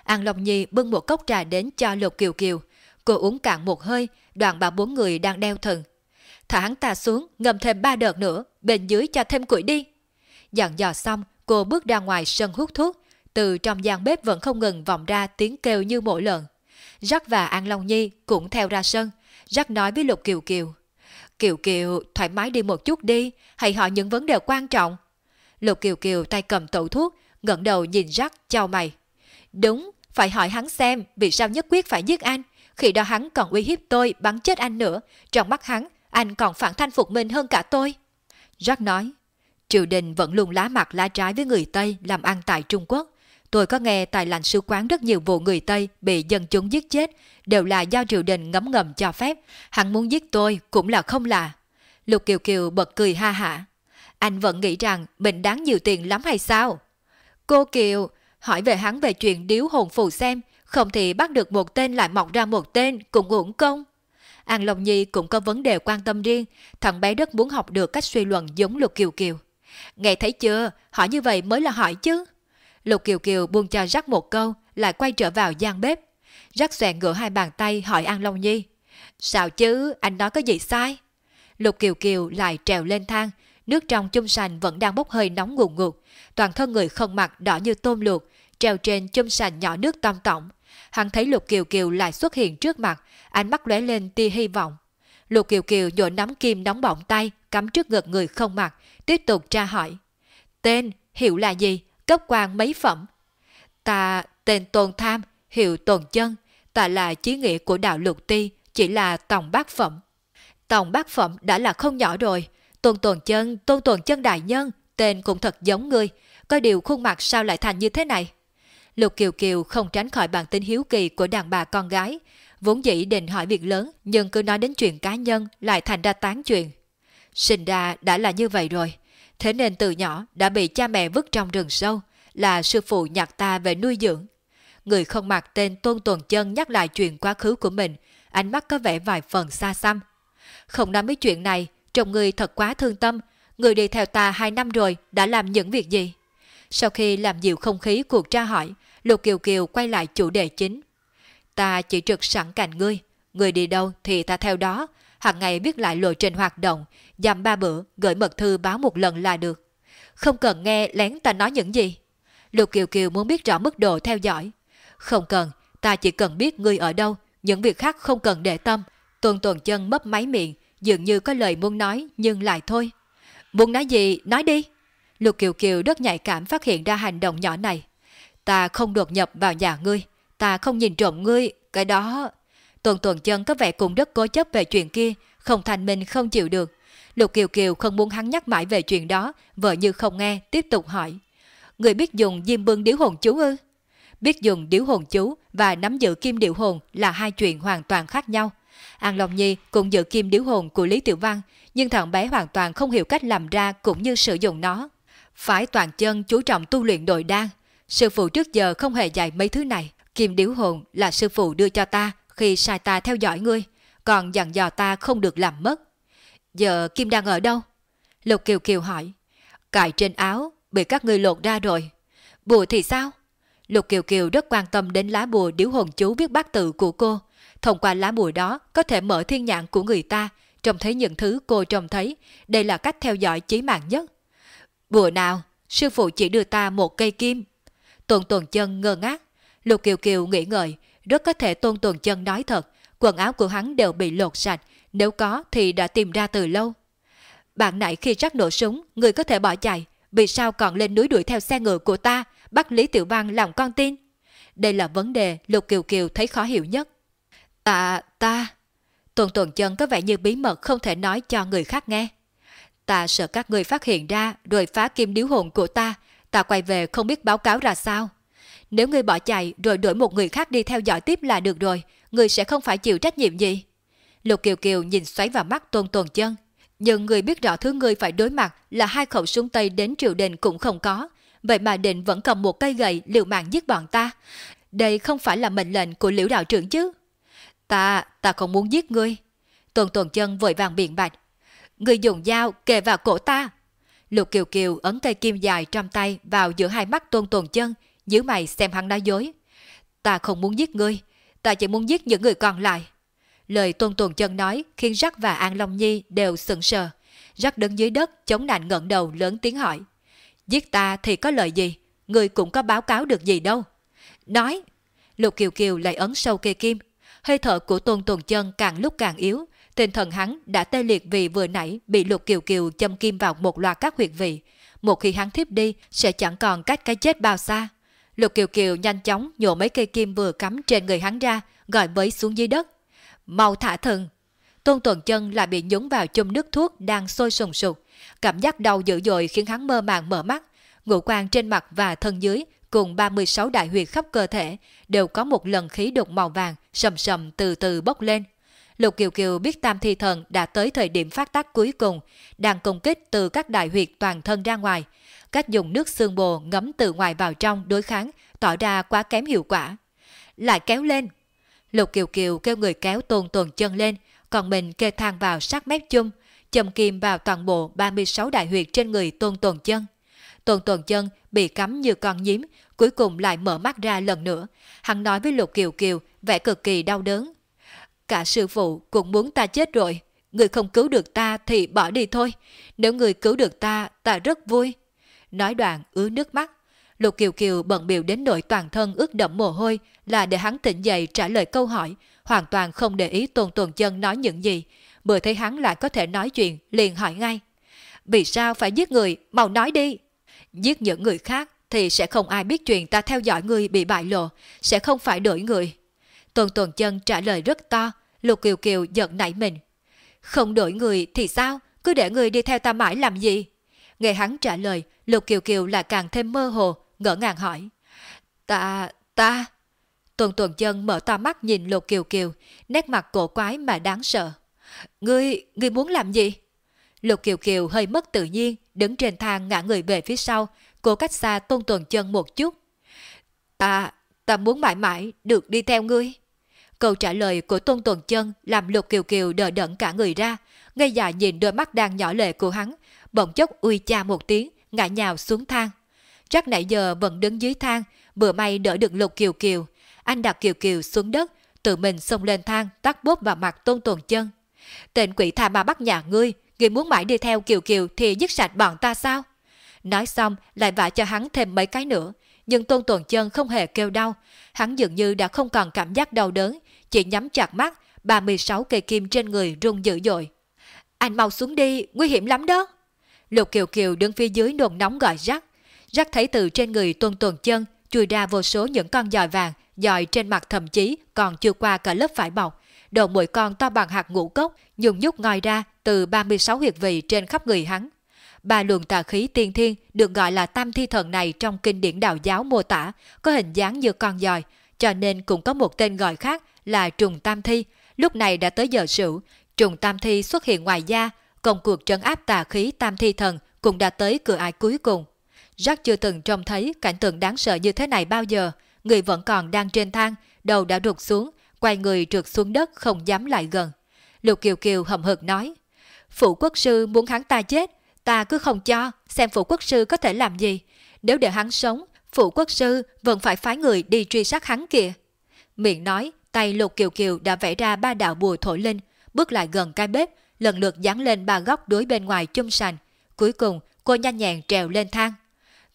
An Long Nhi bưng một cốc trà đến cho Lục Kiều Kiều. Cô uống cạn một hơi, đoàn bà bốn người đang đeo thần. Thả hắn ta xuống, ngầm thêm ba đợt nữa, bên dưới cho thêm củi đi. Dặn dò xong, cô bước ra ngoài sân hút thuốc. Từ trong gian bếp vẫn không ngừng vọng ra tiếng kêu như mỗi lần. Jack và An Long Nhi cũng theo ra sân. Jack nói với Lục Kiều Kiều. Kiều Kiều, thoải mái đi một chút đi, hãy hỏi những vấn đề quan trọng. Lục Kiều Kiều tay cầm tẩu thuốc, ngẩng đầu nhìn Jack, chào mày. Đúng, phải hỏi hắn xem vì sao nhất quyết phải giết anh. Khi đó hắn còn uy hiếp tôi bắn chết anh nữa. Trong mắt hắn, anh còn phản thanh phục mình hơn cả tôi. Jack nói, triều đình vẫn luôn lá mặt lá trái với người Tây làm ăn tại Trung Quốc. Tôi có nghe tại lãnh sứ quán rất nhiều vụ người Tây bị dân chúng giết chết, đều là do triều đình ngấm ngầm cho phép. Hắn muốn giết tôi cũng là không lạ. Lục Kiều Kiều bật cười ha hả. Anh vẫn nghĩ rằng mình đáng nhiều tiền lắm hay sao? Cô Kiều hỏi về hắn về chuyện điếu hồn phù xem, không thì bắt được một tên lại mọc ra một tên cũng uổng công. An Long Nhi cũng có vấn đề quan tâm riêng, thằng bé rất muốn học được cách suy luận giống Lục Kiều Kiều. Nghe thấy chưa, hỏi như vậy mới là hỏi chứ. Lục Kiều Kiều buông cho rắc một câu, lại quay trở vào gian bếp. Rắc xoẹn ngửa hai bàn tay hỏi An Long Nhi. Sao chứ, anh nói có gì sai? Lục Kiều Kiều lại trèo lên thang, nước trong chum sành vẫn đang bốc hơi nóng ngùn ngụt. Toàn thân người không mặc đỏ như tôm luộc, treo trên chum sành nhỏ nước tom tỏng. Hắn thấy Lục Kiều Kiều lại xuất hiện trước mặt, ánh mắt lóe lên tia hy vọng. Lục Kiều Kiều nhổ nắm kim nóng bỏng tay, cắm trước ngực người không mặc, tiếp tục tra hỏi. Tên, hiệu là gì? Cấp quan mấy phẩm? Ta tên Tôn Tham, hiệu Tôn Chân, ta là chí nghĩa của đạo lục ti, chỉ là tổng bác phẩm. Tổng bác phẩm đã là không nhỏ rồi, Tôn Tôn Chân, Tôn Tôn Chân đại nhân, tên cũng thật giống ngươi, có điều khuôn mặt sao lại thành như thế này? Lục Kiều Kiều không tránh khỏi bản tính hiếu kỳ của đàn bà con gái, vốn dĩ định hỏi việc lớn nhưng cứ nói đến chuyện cá nhân lại thành ra tán chuyện. Sinh ra đã là như vậy rồi, thế nên từ nhỏ đã bị cha mẹ vứt trong rừng sâu, là sư phụ nhặt ta về nuôi dưỡng. Người không mặc tên Tôn Tuần Chân nhắc lại chuyện quá khứ của mình, ánh mắt có vẻ vài phần xa xăm. Không nói mấy chuyện này, trông người thật quá thương tâm, người đi theo ta hai năm rồi đã làm những việc gì? Sau khi làm dịu không khí cuộc tra hỏi, Lục Kiều Kiều quay lại chủ đề chính. Ta chỉ trực sẵn cạnh ngươi, người đi đâu thì ta theo đó, hàng ngày biết lại lộ trình hoạt động, dằm ba bữa gửi mật thư báo một lần là được. Không cần nghe lén ta nói những gì. Lục Kiều Kiều muốn biết rõ mức độ theo dõi. Không cần, ta chỉ cần biết ngươi ở đâu, những việc khác không cần để tâm. Tuần tuần chân mấp máy miệng, dường như có lời muốn nói nhưng lại thôi. Muốn nói gì, nói đi. Lục Kiều Kiều rất nhạy cảm phát hiện ra hành động nhỏ này. Ta không đột nhập vào nhà ngươi. ta không nhìn trộm ngươi, cái đó... Tuần tuần chân có vẻ cũng rất cố chấp về chuyện kia, không thành minh không chịu được. Lục Kiều Kiều không muốn hắn nhắc mãi về chuyện đó, vợ như không nghe, tiếp tục hỏi. Người biết dùng diêm bưng điếu hồn chú ư? Biết dùng điếu hồn chú và nắm giữ kim điệu hồn là hai chuyện hoàn toàn khác nhau. An Long Nhi cũng giữ kim điếu hồn của Lý Tiểu Văn, nhưng thằng bé hoàn toàn không hiểu cách làm ra cũng như sử dụng nó. Phải toàn chân chú trọng tu luyện nội đan. Sư phụ trước giờ không hề dạy mấy thứ này. Kim điếu hồn là sư phụ đưa cho ta khi sai ta theo dõi ngươi, còn dặn dò ta không được làm mất. Giờ Kim đang ở đâu? Lục Kiều Kiều hỏi. Cài trên áo, bị các ngươi lột ra rồi. Bùa thì sao? Lục Kiều Kiều rất quan tâm đến lá bùa điếu hồn chú viết bát tự của cô. Thông qua lá bùa đó có thể mở thiên nhãn của người ta, trông thấy những thứ cô trông thấy. Đây là cách theo dõi chí mạng nhất. Bùa nào? Sư phụ chỉ đưa ta một cây kim. Tuần tuần chân ngơ ngác. Lục Kiều Kiều nghĩ ngợi, rất có thể tôn tuần chân nói thật. Quần áo của hắn đều bị lột sạch, nếu có thì đã tìm ra từ lâu. Bạn nãy khi rắc nổ súng, người có thể bỏ chạy, vì sao còn lên núi đuổi theo xe ngựa của ta, bắt Lý Tiểu Văn làm con tin? Đây là vấn đề Lục Kiều Kiều thấy khó hiểu nhất. Ta, ta... Tuần tuần chân có vẻ như bí mật không thể nói cho người khác nghe. Ta sợ các người phát hiện ra rồi phá kim điếu hồn của ta, ta quay về không biết báo cáo ra sao. Nếu người bỏ chạy rồi đuổi một người khác đi theo dõi tiếp là được rồi, người sẽ không phải chịu trách nhiệm gì. Lục Kiều Kiều nhìn xoáy vào mắt Tôn Tồn Chân. Nhưng người biết rõ thứ người phải đối mặt là hai khẩu súng Tây đến triều đình cũng không có. Vậy mà định vẫn cầm một cây gậy liều mạng giết bọn ta. Đây không phải là mệnh lệnh của liễu đạo trưởng chứ. Ta, ta không muốn giết ngươi. Tôn Tồn Chân vội vàng biện bạch. Ngươi dùng dao kề vào cổ ta. Lục Kiều Kiều ấn cây kim dài trong tay vào giữa hai mắt Tôn Tồn Chân, nhíu mày xem hắn nói dối. Ta không muốn giết ngươi, ta chỉ muốn giết những người còn lại. Lời Tôn Tuần Chân nói khiến Rắc và An Long Nhi đều sững sờ. Rắc đứng dưới đất chống nạnh ngẩng đầu lớn tiếng hỏi. Giết ta thì có lợi gì? Người cũng có báo cáo được gì đâu. Nói. Lục Kiều Kiều lại ấn sâu kê kim. Hơi thở của Tôn Tuần Chân càng lúc càng yếu. Tinh thần hắn đã tê liệt vì vừa nãy bị Lục Kiều Kiều châm kim vào một loạt các huyệt vị. Một khi hắn thiếp đi sẽ chẳng còn cách cái chết bao xa. Lục Kiều Kiều nhanh chóng nhổ mấy cây kim vừa cắm trên người hắn ra, gọi bới xuống dưới đất mau thả thần. Tôn Tuần Chân lại bị nhúng vào chum nước thuốc đang sôi sùng sục. Cảm giác đau dữ dội khiến hắn mơ màng mở mắt. Ngũ quan trên mặt và thân dưới cùng 36 đại huyệt khắp cơ thể đều có một lần khí đục màu vàng sầm sầm từ từ bốc lên. Lục Kiều Kiều biết tam thi thần đã tới thời điểm phát tác cuối cùng, đang công kích từ các đại huyệt toàn thân ra ngoài. Cách dùng nước xương bồ ngấm từ ngoài vào trong đối kháng tỏ ra quá kém hiệu quả. Lại kéo lên, Lục Kiều Kiều kêu người kéo tôn tuần chân lên, còn mình kê thang vào sát mép chung, châm kim vào toàn bộ 36 đại huyệt trên người tôn tuần chân. Tôn tuần chân bị cắm như con nhím, cuối cùng lại mở mắt ra lần nữa. Hắn nói với Lục Kiều Kiều, vẻ cực kỳ đau đớn. Cả sư phụ cũng muốn ta chết rồi. Người không cứu được ta thì bỏ đi thôi. Nếu người cứu được ta, ta rất vui. Nói đoạn ứa nước mắt. Lục Kiều Kiều bận biểu đến nỗi toàn thân ướt đẫm mồ hôi là để hắn tỉnh dậy trả lời câu hỏi, hoàn toàn không để ý Tôn Tuần Chân nói những gì. Vừa thấy hắn lại có thể nói chuyện, liền hỏi ngay. Vì sao phải giết người, mau nói đi. Giết những người khác thì sẽ không ai biết chuyện ta theo dõi người bị bại lộ, sẽ không phải đổi người. Tôn Tuần Chân trả lời rất to, Lục Kiều Kiều giận nảy mình. Không đổi người thì sao, cứ để người đi theo ta mãi làm gì? Nghe hắn trả lời, Lục Kiều Kiều lại càng thêm mơ hồ, ngỡ ngàng hỏi. Ta, ta... Tuần tuần chân mở to mắt nhìn Lục Kiều Kiều, nét mặt cổ quái mà đáng sợ. Ngươi, ngươi muốn làm gì? Lục Kiều Kiều hơi mất tự nhiên, đứng trên thang ngã người về phía sau, cố cách xa tôn tuần chân một chút. Ta, ta muốn mãi mãi được đi theo ngươi. Câu trả lời của tôn tuần chân làm Lục Kiều Kiều đỡ đẫn cả người ra, ngây dại nhìn đôi mắt đang nhỏ lệ của hắn, bỗng chốc uy cha một tiếng, ngã nhào xuống thang. Chắc nãy giờ vẫn đứng dưới thang, vừa may đỡ được Lục Kiều Kiều. Anh đặt Kiều Kiều xuống đất, tự mình xông lên thang, tắt bốp vào mặt Tôn Tuần Chân. Tên quỷ tha ma bắt nhà ngươi, ngươi muốn mãi đi theo Kiều Kiều thì dứt sạch bọn ta sao? Nói xong lại vả cho hắn thêm mấy cái nữa, nhưng Tôn Tuần Chân không hề kêu đau. Hắn dường như đã không còn cảm giác đau đớn, chỉ nhắm chặt mắt, 36 cây kim trên người rung dữ dội. Anh mau xuống đi, nguy hiểm lắm đó. Lục Kiều Kiều đứng phía dưới nồn nóng gọi rắc. Rắc thấy từ trên người tuần Tuần Chân chui ra vô số những con giòi vàng, giòi trên mặt thậm chí còn chưa qua cả lớp vải bọc. Đầu mũi con to bằng hạt ngũ cốc, nhung nhúc ngòi ra từ 36 huyệt vị trên khắp người hắn. Ba luồng tà khí tiên thiên được gọi là tam thi thần này trong kinh điển đạo giáo mô tả, có hình dáng như con giòi, cho nên cũng có một tên gọi khác là trùng tam thi. Lúc này đã tới giờ sửu, trùng tam thi xuất hiện ngoài da, công cuộc trấn áp tà khí tam thi thần cũng đã tới cửa ải cuối cùng. Jack chưa từng trông thấy cảnh tượng đáng sợ như thế này bao giờ, người vẫn còn đang trên thang, đầu đã rụt xuống, quay người trượt xuống đất không dám lại gần. Lục Kiều Kiều hầm hực nói, Phụ quốc sư muốn hắn ta chết, ta cứ không cho, xem phụ quốc sư có thể làm gì. Nếu để hắn sống, phụ quốc sư vẫn phải phái người đi truy sát hắn kìa. Miệng nói, tay Lục Kiều Kiều đã vẽ ra ba đạo bùa thổi lên, bước lại gần cái bếp, lần lượt dán lên ba góc đối bên ngoài chung sành. Cuối cùng, cô nhanh nhẹn trèo lên thang.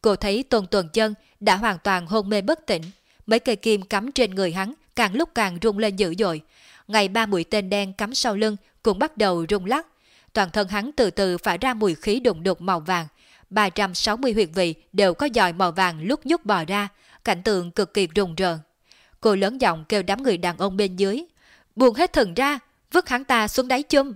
Cô thấy Tôn Tuần Chân đã hoàn toàn hôn mê bất tỉnh. Mấy cây kim cắm trên người hắn càng lúc càng rung lên dữ dội. Ngày ba mũi tên đen cắm sau lưng cũng bắt đầu rung lắc. Toàn thân hắn từ từ phải ra mùi khí đụng đục màu vàng. 360 huyệt vị đều có dòi màu vàng lúc nhúc bò ra, cảnh tượng cực kỳ rùng rợn. Cô lớn giọng kêu đám người đàn ông bên dưới. Buông hết thần ra, vứt hắn ta xuống đáy chum.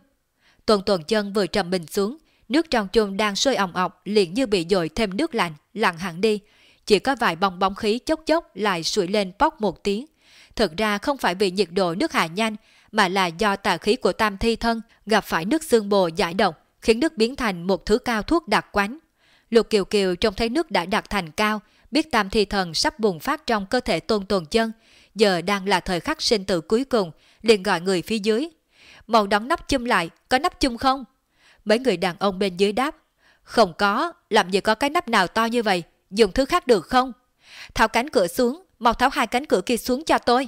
Tuần tuần chân vừa trầm mình xuống, nước trong chum đang sôi ỏng ọc liền như bị dội thêm nước lạnh, lặn hẳn đi. Chỉ có vài bong bóng khí chốc chốc lại sủi lên bóc một tiếng. Thực ra không phải vì nhiệt độ nước hạ nhanh, mà là do tà khí của tam thi thân gặp phải nước xương bồ giải độc, khiến nước biến thành một thứ cao thuốc đặc quánh. Lục Kiều Kiều trông thấy nước đã đặc thành cao, biết tam thi thần sắp bùng phát trong cơ thể tôn tồn chân, giờ đang là thời khắc sinh tử cuối cùng, liền gọi người phía dưới. Màu đóng nắp chum lại, có nắp chum không? Mấy người đàn ông bên dưới đáp, không có, làm gì có cái nắp nào to như vậy, dùng thứ khác được không? Tháo cánh cửa xuống, mau tháo hai cánh cửa kia xuống cho tôi.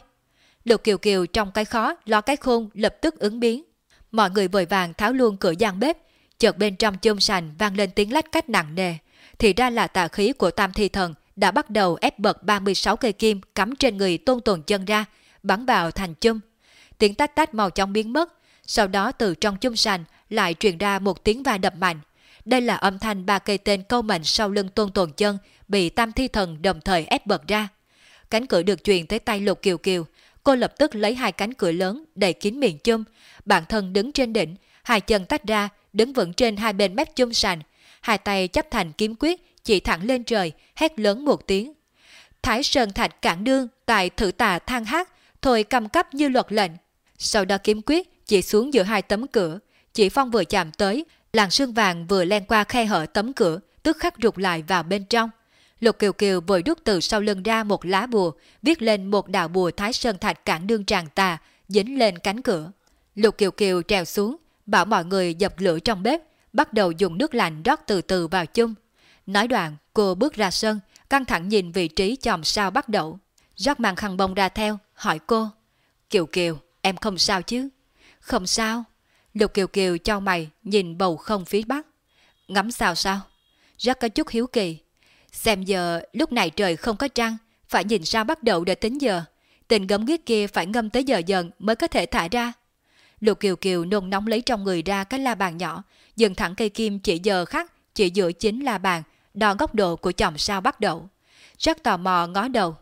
Lục Kiều Kiều trong cái khó, lo cái khôn lập tức ứng biến. Mọi người vội vàng tháo luôn cửa gian bếp, chợt bên trong chôm sành vang lên tiếng lách cách nặng nề. Thì ra là tà khí của tam thi thần đã bắt đầu ép bật 36 cây kim cắm trên người tôn tồn chân ra, bắn vào thành chum. Tiếng tách tách màu trong biến mất, sau đó từ trong chung sành lại truyền ra một tiếng va đập mạnh. Đây là âm thanh ba cây tên câu mệnh sau lưng tôn tồn chân bị tam thi thần đồng thời ép bật ra. Cánh cửa được truyền tới tay lục kiều kiều, cô lập tức lấy hai cánh cửa lớn đẩy kín miệng chum, bản thân đứng trên đỉnh, hai chân tách ra, đứng vững trên hai bên mép chum sành, hai tay chấp thành kiếm quyết, chỉ thẳng lên trời, hét lớn một tiếng. Thái Sơn Thạch cản đương tại thử tà than hát, thôi cầm cấp như luật lệnh. Sau đó kiếm quyết chỉ xuống giữa hai tấm cửa, chỉ phong vừa chạm tới, làn sương vàng vừa len qua khe hở tấm cửa, tức khắc rụt lại vào bên trong. Lục Kiều Kiều vội rút từ sau lưng ra một lá bùa, viết lên một đạo bùa Thái Sơn Thạch cản đương tràng tà, dính lên cánh cửa. Lục Kiều Kiều trèo xuống, bảo mọi người dập lửa trong bếp, bắt đầu dùng nước lạnh rót từ từ vào chung. Nói đoạn, cô bước ra sân, căng thẳng nhìn vị trí chòm sao bắt đầu. Rót mang khăn bông ra theo, hỏi cô. Kiều Kiều, em không sao chứ? Không sao. Lục Kiều Kiều cho mày nhìn bầu không phía bắc. Ngắm sao sao? Rất có chút hiếu kỳ. Xem giờ lúc này trời không có trăng, phải nhìn sao bắt đầu để tính giờ. Tình gấm ghiết kia phải ngâm tới giờ dần mới có thể thả ra. Lục Kiều Kiều nôn nóng lấy trong người ra cái la bàn nhỏ, dừng thẳng cây kim chỉ giờ khắc, chỉ giữa chính la bàn, đo góc độ của chòm sao bắt đầu. Rất tò mò ngó đầu.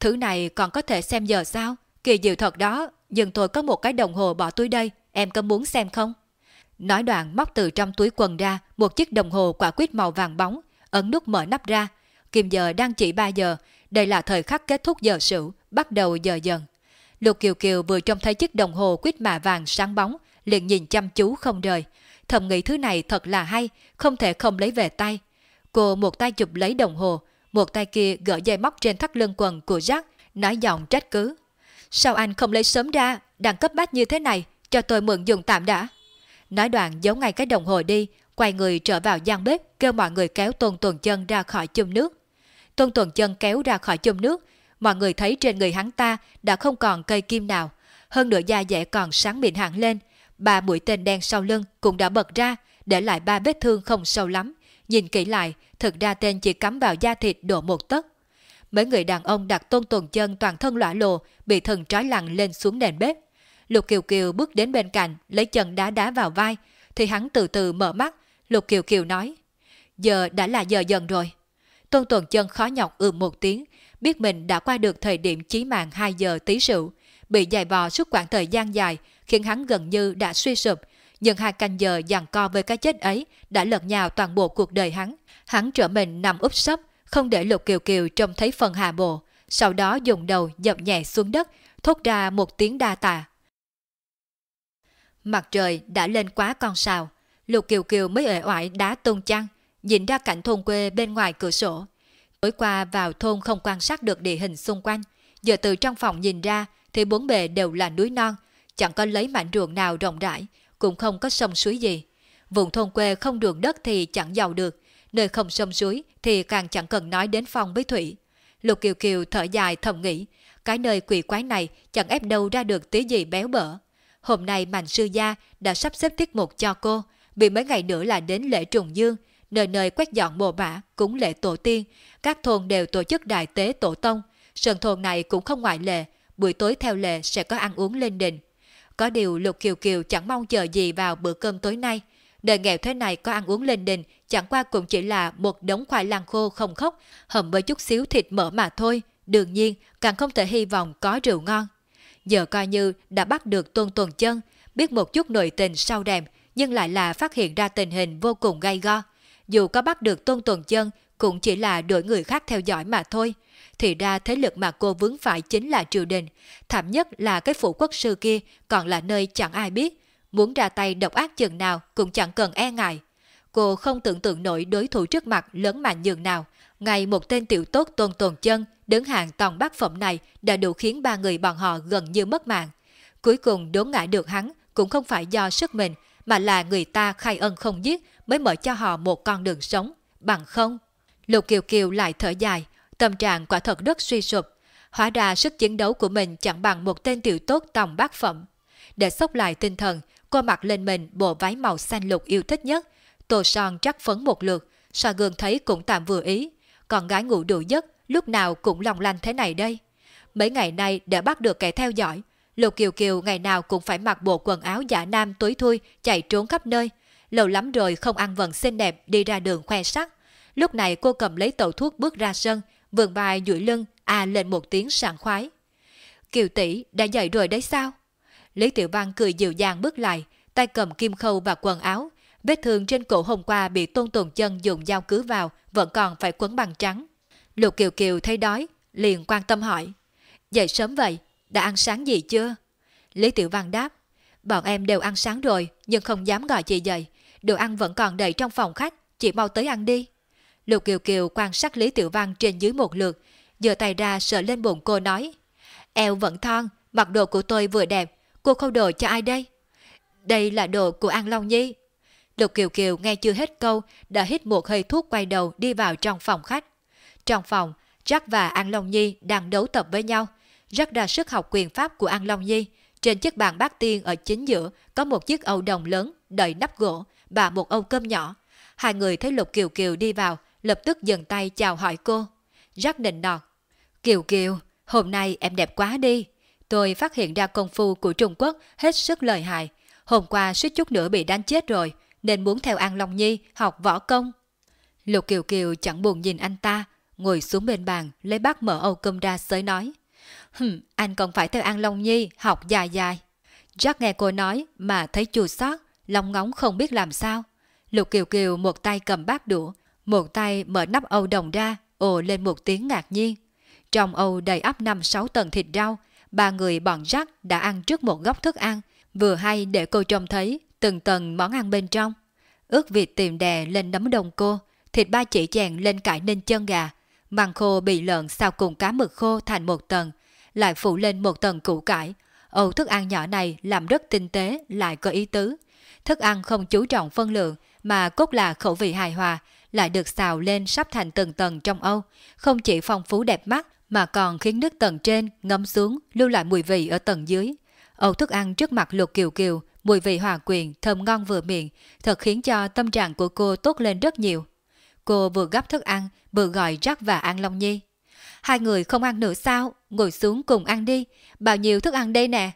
Thứ này còn có thể xem giờ sao? Kỳ diệu thật đó, nhưng tôi có một cái đồng hồ bỏ túi đây, em có muốn xem không? Nói đoạn móc từ trong túi quần ra một chiếc đồng hồ quả quýt màu vàng bóng, ấn nút mở nắp ra. Kim giờ đang chỉ 3 giờ, đây là thời khắc kết thúc giờ sửu, bắt đầu giờ dần. Lục Kiều Kiều vừa trông thấy chiếc đồng hồ quýt mạ vàng sáng bóng, liền nhìn chăm chú không rời. Thầm nghĩ thứ này thật là hay, không thể không lấy về tay. Cô một tay chụp lấy đồng hồ, một tay kia gỡ dây móc trên thắt lưng quần của Jack, nói giọng trách cứ. Sao anh không lấy sớm ra, đang cấp bách như thế này, cho tôi mượn dùng tạm đã. Nói đoạn giấu ngay cái đồng hồ đi, quay người trở vào gian bếp, kêu mọi người kéo Tôn Tuần Chân ra khỏi chum nước. Tôn Tuần Chân kéo ra khỏi chum nước, mọi người thấy trên người hắn ta đã không còn cây kim nào, hơn nữa da dẻ còn sáng mịn hẳn lên, ba mũi tên đen sau lưng cũng đã bật ra, để lại ba vết thương không sâu lắm. Nhìn kỹ lại, thực ra tên chỉ cắm vào da thịt độ một tấc. Mấy người đàn ông đặt tôn tuần chân toàn thân lõa lồ, bị thần trói lặng lên xuống nền bếp. Lục Kiều Kiều bước đến bên cạnh, lấy chân đá đá vào vai, thì hắn từ từ mở mắt, Lục Kiều Kiều nói, giờ đã là giờ dần rồi. Tôn Tuần Chân khó nhọc ừ một tiếng, biết mình đã qua được thời điểm chí mạng 2 giờ tí rượu, bị dài vò suốt quãng thời gian dài khiến hắn gần như đã suy sụp. Nhưng hai canh giờ giằng co với cái chết ấy đã lật nhào toàn bộ cuộc đời hắn. Hắn trở mình nằm úp sấp, không để Lục Kiều Kiều trông thấy phần hạ bộ, sau đó dùng đầu dập nhẹ xuống đất, thốt ra một tiếng đa tạ. Mặt trời đã lên quá con sào, Lục Kiều Kiều mới ể oải đá tung chăng, nhìn ra cảnh thôn quê bên ngoài cửa sổ. Tối qua vào thôn không quan sát được địa hình xung quanh, giờ từ trong phòng nhìn ra thì bốn bề đều là núi non, chẳng có lấy mảnh ruộng nào rộng rãi, cũng không có sông suối gì. Vùng thôn quê không đường đất thì chẳng giàu được, nơi không sông suối thì càng chẳng cần nói đến phong với thủy. Lục Kiều Kiều thở dài thầm nghĩ, cái nơi quỷ quái này chẳng ép đâu ra được tí gì béo bở. Hôm nay Mạnh Sư Gia đã sắp xếp tiết mục cho cô, vì mấy ngày nữa là đến lễ trùng dương, nơi nơi quét dọn bồ bả cúng lễ tổ tiên, các thôn đều tổ chức đại tế tổ tông. Sơn thôn này cũng không ngoại lệ, buổi tối theo lệ sẽ có ăn uống lên đình. Có điều Lục Kiều Kiều chẳng mong chờ gì vào bữa cơm tối nay. Đời nghèo thế này có ăn uống lên đình chẳng qua cũng chỉ là một đống khoai lang khô không khóc, hầm với chút xíu thịt mỡ mà thôi. Đương nhiên, càng không thể hy vọng có rượu ngon. Giờ coi như đã bắt được Tôn Tuần Chân, biết một chút nội tình sau đèm, nhưng lại là phát hiện ra tình hình vô cùng gay go. Dù có bắt được Tôn Tuần Chân, cũng chỉ là đuổi người khác theo dõi mà thôi. Thì ra thế lực mà cô vướng phải chính là triều đình. Thảm nhất là cái phủ quốc sư kia còn là nơi chẳng ai biết. Muốn ra tay độc ác chừng nào cũng chẳng cần e ngại. Cô không tưởng tượng nổi đối thủ trước mặt lớn mạnh nhường nào. Ngày một tên tiểu tốt tôn tồn chân đứng hàng tòng bát phẩm này đã đủ khiến ba người bọn họ gần như mất mạng. Cuối cùng đốn ngã được hắn cũng không phải do sức mình mà là người ta khai ân không giết mới mở cho họ một con đường sống. Bằng không, Lục Kiều Kiều lại thở dài, tâm trạng quả thật rất suy sụp. Hóa ra sức chiến đấu của mình chẳng bằng một tên tiểu tốt tòng bát phẩm. Để sốc lại tinh thần, cô mặc lên mình bộ váy màu xanh lục yêu thích nhất, tô son chắc phấn một lượt, sa gương thấy cũng tạm vừa ý. Còn gái ngủ đủ giấc, lúc nào cũng lòng lanh thế này đây. Mấy ngày nay đã bắt được kẻ theo dõi, Lục Kiều Kiều ngày nào cũng phải mặc bộ quần áo giả nam túi thui, chạy trốn khắp nơi. Lâu lắm rồi không ăn vần xinh đẹp đi ra đường khoe sắc. Lúc này cô cầm lấy tẩu thuốc bước ra sân, vườn bài duỗi lưng, à lên một tiếng sảng khoái. Kiều tỷ đã dậy rồi đấy sao? Lý Tiểu Văn cười dịu dàng bước lại, tay cầm kim khâu và quần áo. Vết thương trên cổ hôm qua bị tôn tồn chân dùng dao cứ vào, vẫn còn phải quấn bằng trắng. Lục Kiều Kiều thấy đói, liền quan tâm hỏi. Dậy sớm vậy, đã ăn sáng gì chưa? Lý Tiểu Văn đáp. Bọn em đều ăn sáng rồi, nhưng không dám gọi chị dậy. Đồ ăn vẫn còn đầy trong phòng khách, chị mau tới ăn đi. Lục Kiều Kiều quan sát Lý Tiểu Văn trên dưới một lượt, giơ tay ra sợ lên bụng cô nói. Eo vẫn thon, mặc đồ của tôi vừa đẹp, cô khâu đồ cho ai đây? Đây là đồ của An Long Nhi. Lục Kiều Kiều nghe chưa hết câu, đã hít một hơi thuốc quay đầu đi vào trong phòng khách. Trong phòng, Jack và An Long Nhi đang đấu tập với nhau. Jack ra sức học quyền pháp của An Long Nhi. Trên chiếc bàn bát tiên ở chính giữa có một chiếc âu đồng lớn đầy nắp gỗ và một âu cơm nhỏ. Hai người thấy Lục Kiều Kiều đi vào, lập tức dừng tay chào hỏi cô. Jack nịnh nọt. Kiều Kiều, hôm nay em đẹp quá đi. Tôi phát hiện ra công phu của Trung Quốc hết sức lợi hại. Hôm qua suýt chút nữa bị đánh chết rồi, nên muốn theo An Long Nhi học võ công. Lục Kiều Kiều chẳng buồn nhìn anh ta, ngồi xuống bên bàn, lấy bát mở âu cơm ra sới nói. Hừm, anh còn phải theo An Long Nhi học dài dài. Jack nghe cô nói mà thấy chua xót, lòng ngóng không biết làm sao. Lục Kiều Kiều một tay cầm bát đũa, một tay mở nắp âu đồng ra, ồ lên một tiếng ngạc nhiên. Trong âu đầy ắp năm sáu tầng thịt rau, ba người bọn Jack đã ăn trước một góc thức ăn, vừa hay để cô trông thấy từng tầng món ăn bên trong. Ướt vịt tìm đè lên nấm đồng cô, thịt ba chỉ chèn lên cải ninh chân gà, măng khô bị lợn xào cùng cá mực khô thành một tầng, lại phủ lên một tầng củ cải. Âu thức ăn nhỏ này làm rất tinh tế, lại có ý tứ. Thức ăn không chú trọng phân lượng, mà cốt là khẩu vị hài hòa, lại được xào lên sắp thành từng tầng trong Âu, không chỉ phong phú đẹp mắt mà còn khiến nước tầng trên ngấm xuống lưu lại mùi vị ở tầng dưới. Âu thức ăn trước mặt lục kiều kiều, mùi vị hòa quyền, thơm ngon vừa miệng, thật khiến cho tâm trạng của cô tốt lên rất nhiều. Cô vừa gấp thức ăn, vừa gọi Jack và An Long Nhi. Hai người không ăn nữa sao? Ngồi xuống cùng ăn đi. Bao nhiêu thức ăn đây nè?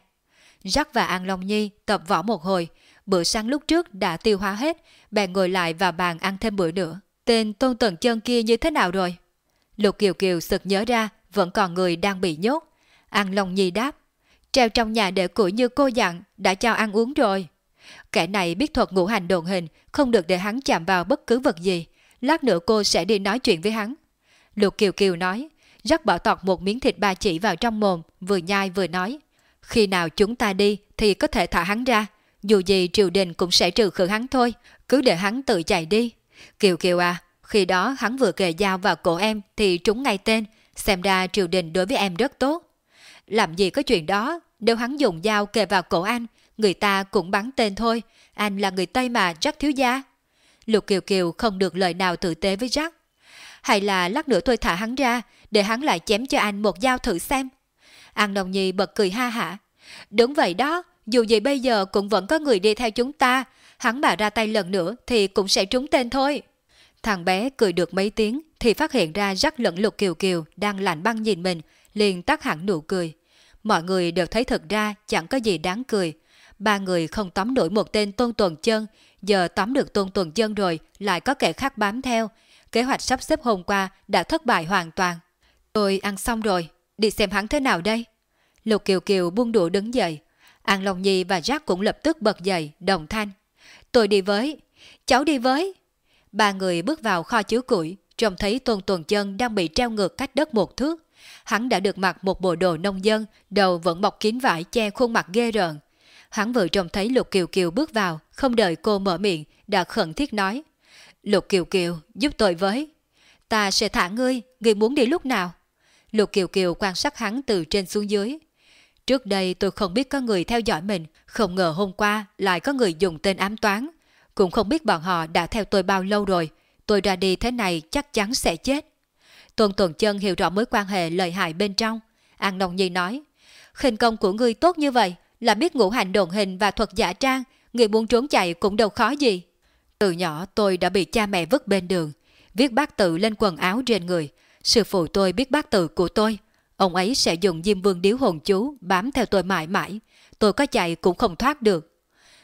Jack và An Long Nhi tập võ một hồi. Bữa sáng lúc trước đã tiêu hóa hết, bèn ngồi lại vào bàn ăn thêm bữa nữa. Tên Tôn Tần Chân kia như thế nào rồi? Lục Kiều Kiều sực nhớ ra, vẫn còn người đang bị nhốt. An Long Nhi đáp, treo trong nhà để củi như cô dặn, đã cho ăn uống rồi. Kẻ này biết thuật ngũ hành đồn hình, không được để hắn chạm vào bất cứ vật gì. Lát nữa cô sẽ đi nói chuyện với hắn. Lục Kiều Kiều nói, rắc bỏ tọt một miếng thịt ba chỉ vào trong mồm, vừa nhai vừa nói. Khi nào chúng ta đi thì có thể thả hắn ra. Dù gì triều đình cũng sẽ trừ khử hắn thôi, cứ để hắn tự chạy đi. Kiều Kiều à, khi đó hắn vừa kề dao vào cổ em thì trúng ngay tên, xem ra triều đình đối với em rất tốt. Làm gì có chuyện đó, nếu hắn dùng dao kề vào cổ anh, người ta cũng bắn tên thôi, anh là người Tây mà Jack thiếu gia. Lục Kiều Kiều không được lời nào tử tế với Jack. Hay là lát nữa tôi thả hắn ra, để hắn lại chém cho anh một dao thử xem. An Đồng Nhi bật cười ha hả. Đúng vậy đó, dù gì bây giờ cũng vẫn có người đi theo chúng ta, hắn mà ra tay lần nữa thì cũng sẽ trúng tên thôi. Thằng bé cười được mấy tiếng thì phát hiện ra rắc lẫn lục kiều kiều đang lạnh băng nhìn mình, liền tắt hẳn nụ cười. Mọi người đều thấy thật ra chẳng có gì đáng cười. Ba người không tóm nổi một tên tôn tuần chân, giờ tóm được tôn tuần chân rồi lại có kẻ khác bám theo. Kế hoạch sắp xếp hôm qua đã thất bại hoàn toàn. Tôi ăn xong rồi, đi xem hắn thế nào đây? Lục Kiều Kiều buông đũa đứng dậy. An Long Nhi và Jack cũng lập tức bật dậy, đồng thanh. Tôi đi với. Cháu đi với. Ba người bước vào kho chứa củi, trông thấy Tôn Tuần Chân đang bị treo ngược cách đất một thước. Hắn đã được mặc một bộ đồ nông dân, đầu vẫn bọc kín vải che khuôn mặt ghê rợn. Hắn vừa trông thấy Lục Kiều Kiều bước vào, không đợi cô mở miệng, đã khẩn thiết nói. Lục Kiều Kiều, giúp tôi với. Ta sẽ thả ngươi, ngươi muốn đi lúc nào? Lục Kiều Kiều quan sát hắn từ trên xuống dưới. Trước đây tôi không biết có người theo dõi mình, không ngờ hôm qua lại có người dùng tên ám toán. Cũng không biết bọn họ đã theo tôi bao lâu rồi, tôi ra đi thế này chắc chắn sẽ chết. Tuần Tuần Chân hiểu rõ mối quan hệ lợi hại bên trong. An Nông Nhi nói, khinh công của ngươi tốt như vậy, là biết ngũ hành đồn hình và thuật giả trang, người muốn trốn chạy cũng đâu khó gì. Từ nhỏ tôi đã bị cha mẹ vứt bên đường, viết bát tự lên quần áo trên người. Sư phụ tôi biết bát tự của tôi, ông ấy sẽ dùng diêm vương điếu hồn chú bám theo tôi mãi mãi. Tôi có chạy cũng không thoát được.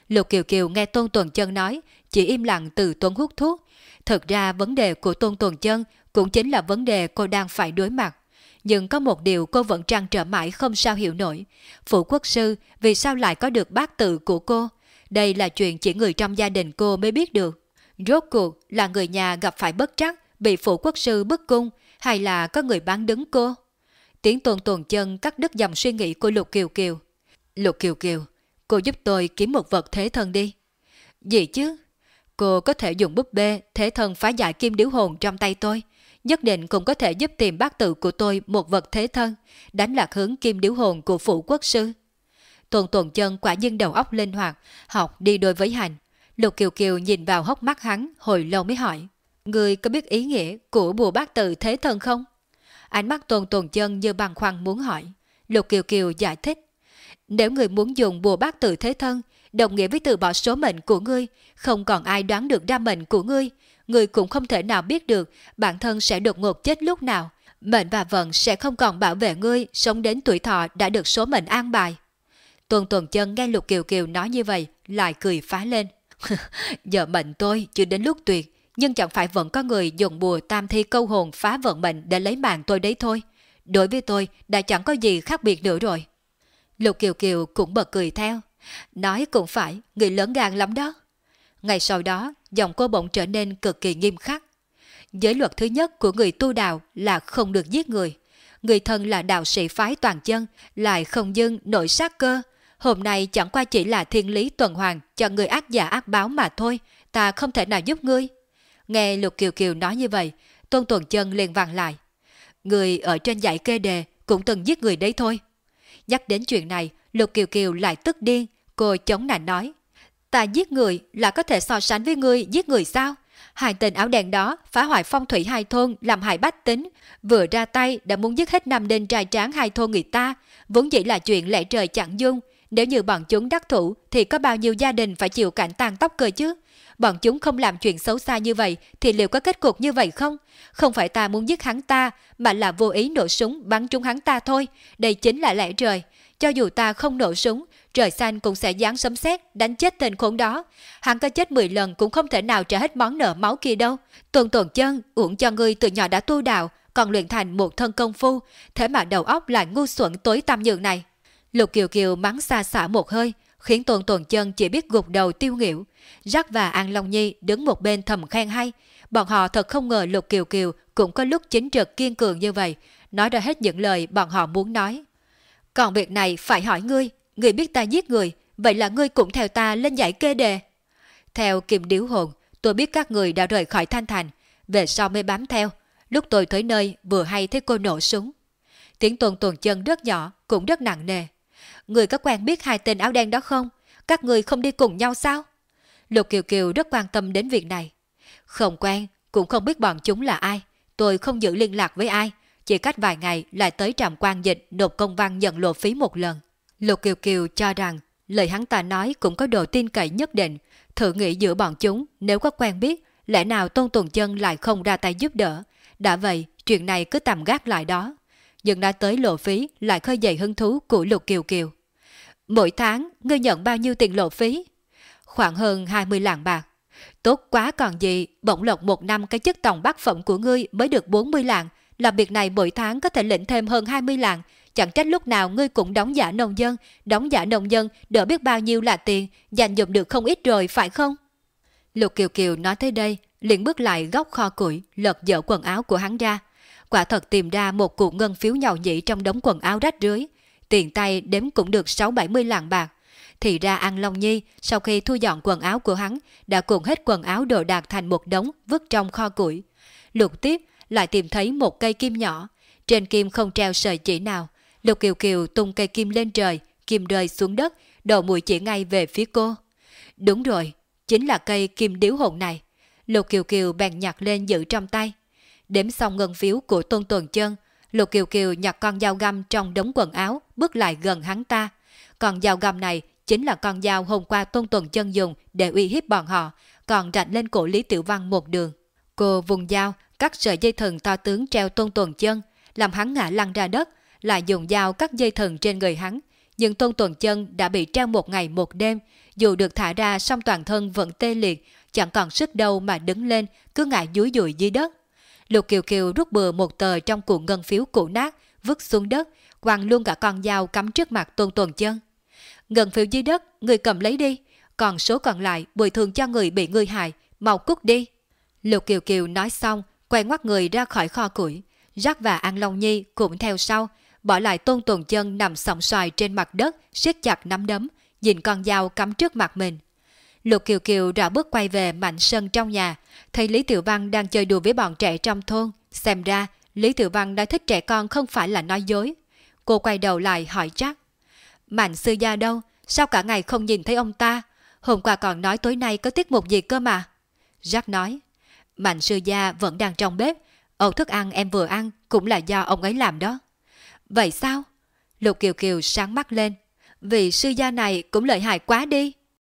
Lục Kiều Kiều nghe Tôn Tuần Chân nói, chỉ im lặng từ Tuấn hút thuốc. Thật ra vấn đề của Tôn Tuần Chân cũng chính là vấn đề cô đang phải đối mặt. Nhưng có một điều cô vẫn trăn trở mãi không sao hiểu nổi. Phụ quốc sư vì sao lại có được bát tự của cô? Đây là chuyện chỉ người trong gia đình cô mới biết được. Rốt cuộc là người nhà gặp phải bất trắc, bị phụ quốc sư bức cung, hay là có người bán đứng cô? Tiếng tuần tuần chân cắt đứt dòng suy nghĩ của Lục Kiều Kiều. Lục Kiều Kiều, cô giúp tôi kiếm một vật thế thân đi. Gì chứ? Cô có thể dùng búp bê thế thân phá giải kim điếu hồn trong tay tôi. Nhất định cũng có thể giúp tìm bác tự của tôi một vật thế thân, đánh lạc hướng kim điếu hồn của phụ quốc sư. Tuần tuần chân quả nhiên đầu óc linh hoạt, học đi đôi với hành. Lục Kiều Kiều nhìn vào hốc mắt hắn hồi lâu mới hỏi. Người có biết ý nghĩa của bùa bác tự thế thân không? Ánh mắt tuần tuần chân như bằng khoăn muốn hỏi. Lục Kiều Kiều giải thích. Nếu người muốn dùng bùa bác tự thế thân, đồng nghĩa với từ bỏ số mệnh của ngươi, không còn ai đoán được ra mệnh của ngươi, người cũng không thể nào biết được bản thân sẽ đột ngột chết lúc nào. Mệnh và vận sẽ không còn bảo vệ ngươi sống đến tuổi thọ đã được số mệnh an bài. Tuần tuần chân nghe Lục Kiều Kiều nói như vậy, lại cười phá lên. Giờ mệnh tôi chưa đến lúc tuyệt, nhưng chẳng phải vẫn có người dùng bùa tam thi câu hồn phá vận mệnh để lấy mạng tôi đấy thôi. Đối với tôi đã chẳng có gì khác biệt nữa rồi. Lục Kiều Kiều cũng bật cười theo. Nói cũng phải, người lớn gan lắm đó. Ngày sau đó, giọng cô bỗng trở nên cực kỳ nghiêm khắc. Giới luật thứ nhất của người tu đạo là không được giết người. Người thân là đạo sĩ phái toàn chân, lại không dưng nội sát cơ. Hôm nay chẳng qua chỉ là thiên lý tuần hoàn cho người ác giả ác báo mà thôi, ta không thể nào giúp ngươi. Nghe Lục Kiều Kiều nói như vậy, Tôn Tuần Chân liền vàng lại. Người ở trên dãy kê đề cũng từng giết người đấy thôi. Nhắc đến chuyện này, Lục Kiều Kiều lại tức điên, cô chống nạnh nói. Ta giết người là có thể so sánh với ngươi giết người sao? Hai tên áo đen đó phá hoại phong thủy hai thôn làm hại bách tính, vừa ra tay đã muốn giết hết năm đền trai tráng hai thôn người ta, vốn dĩ là chuyện lẽ trời chẳng dung. Nếu như bọn chúng đắc thủ thì có bao nhiêu gia đình phải chịu cảnh tàn tóc cơ chứ? Bọn chúng không làm chuyện xấu xa như vậy thì liệu có kết cục như vậy không? Không phải ta muốn giết hắn ta, mà là vô ý nổ súng bắn trúng hắn ta thôi. Đây chính là lẽ trời. Cho dù ta không nổ súng, trời xanh cũng sẽ giáng sấm sét đánh chết tên khốn đó. Hắn có chết 10 lần cũng không thể nào trả hết món nợ máu kia đâu. Tuần tuần chân, uổng cho ngươi từ nhỏ đã tu đạo, còn luyện thành một thân công phu, thế mà đầu óc lại ngu xuẩn tối tăm nhường này. Lục Kiều Kiều mắng xa xả một hơi, khiến Tôn Tuần Chân chỉ biết gục đầu tiêu nghỉu. Rắc và An Long Nhi đứng một bên thầm khen hay. Bọn họ thật không ngờ Lục Kiều Kiều cũng có lúc chính trực kiên cường như vậy, nói ra hết những lời bọn họ muốn nói. Còn việc này phải hỏi ngươi, người biết ta giết người, vậy là ngươi cũng theo ta lên giải kê đề. Theo kiềm Điếu Hồn, tôi biết các người đã rời khỏi Thanh Thành, về sau mới bám theo. Lúc tôi tới nơi vừa hay thấy cô nổ súng. Tiếng tuần tuần chân rất nhỏ, cũng rất nặng nề. Người có quen biết hai tên áo đen đó không? Các người không đi cùng nhau sao? Lục Kiều Kiều rất quan tâm đến việc này. Không quen, cũng không biết bọn chúng là ai. Tôi không giữ liên lạc với ai. Chỉ cách vài ngày lại tới trạm quan dịch nộp công văn nhận lộ phí một lần. Lục Kiều Kiều cho rằng lời hắn ta nói cũng có độ tin cậy nhất định. Thử nghĩ giữa bọn chúng nếu có quen biết, lẽ nào Tôn Tuần Chân lại không ra tay giúp đỡ. Đã vậy, chuyện này cứ tạm gác lại đó. Nhưng đã tới lộ phí lại khơi dậy hứng thú của Lục Kiều Kiều. Mỗi tháng, ngươi nhận bao nhiêu tiền lộ phí? Khoảng hơn 20 lạng bạc. Tốt quá còn gì, bỗng lộc một năm cái chức tổng bát phẩm của ngươi mới được 40 lạng, làm việc này mỗi tháng có thể lĩnh thêm hơn 20 lạng, chẳng trách lúc nào ngươi cũng đóng giả nông dân, đóng giả nông dân đỡ biết bao nhiêu là tiền, dành dụm được không ít rồi phải không? Lục Kiều Kiều nói tới đây, liền bước lại góc kho củi, lật dở quần áo của hắn ra. Quả thật tìm ra một cụ ngân phiếu nhầu nhĩ trong đống quần áo rách rưới, tiền tay đếm cũng được 6-70 lạng bạc. Thì ra An Long Nhi sau khi thu dọn quần áo của hắn đã cuộn hết quần áo đồ đạc thành một đống vứt trong kho củi. Lục tiếp lại tìm thấy một cây kim nhỏ, trên kim không treo sợi chỉ nào. Lục Kiều Kiều tung cây kim lên trời, kim rơi xuống đất, đầu mũi chỉ ngay về phía cô. Đúng rồi, chính là cây kim điếu hồn này. Lục Kiều Kiều bèn nhặt lên giữ trong tay. Đếm xong ngân phiếu của Tôn Tuần Chân, Lục Kiều Kiều nhặt con dao găm trong đống quần áo, bước lại gần hắn ta. Còn dao găm này chính là con dao hôm qua Tôn Tuần Chân dùng để uy hiếp bọn họ, còn rạch lên cổ Lý Tiểu Văn một đường. Cô vùng dao, cắt sợi dây thừng to tướng treo Tôn Tuần Chân, làm hắn ngã lăn ra đất, lại dùng dao cắt dây thần trên người hắn. Nhưng Tôn Tuần Chân đã bị treo một ngày một đêm, dù được thả ra song toàn thân vẫn tê liệt, chẳng còn sức đâu mà đứng lên, cứ ngại dúi dùi dưới đất. Lục Kiều Kiều rút bừa một tờ trong cuộn ngân phiếu cũ nát, vứt xuống đất, quăng luôn cả con dao cắm trước mặt Tôn Tuần Chân. Ngân phiếu dưới đất, người cầm lấy đi, còn số còn lại bồi thường cho người bị người hại, mau cút đi. Lục Kiều Kiều nói xong, quay ngoắt người ra khỏi kho củi. Rắc và An Long Nhi cũng theo sau, bỏ lại Tôn Tuần Chân nằm sòng xoài trên mặt đất, siết chặt nắm đấm, nhìn con dao cắm trước mặt mình. Lục Kiều Kiều rảo bước quay về mạnh sân trong nhà, thấy Lý Tiểu Văn đang chơi đùa với bọn trẻ trong thôn. Xem ra, Lý Tiểu Văn đã thích trẻ con không phải là nói dối. Cô quay đầu lại hỏi chắc. Mạnh sư gia đâu? Sao cả ngày không nhìn thấy ông ta? Hôm qua còn nói tối nay có tiết mục gì cơ mà? Jack nói. Mạnh sư gia vẫn đang trong bếp. ẩu thức ăn em vừa ăn cũng là do ông ấy làm đó. Vậy sao? Lục Kiều Kiều sáng mắt lên. Vì sư gia này cũng lợi hại quá đi.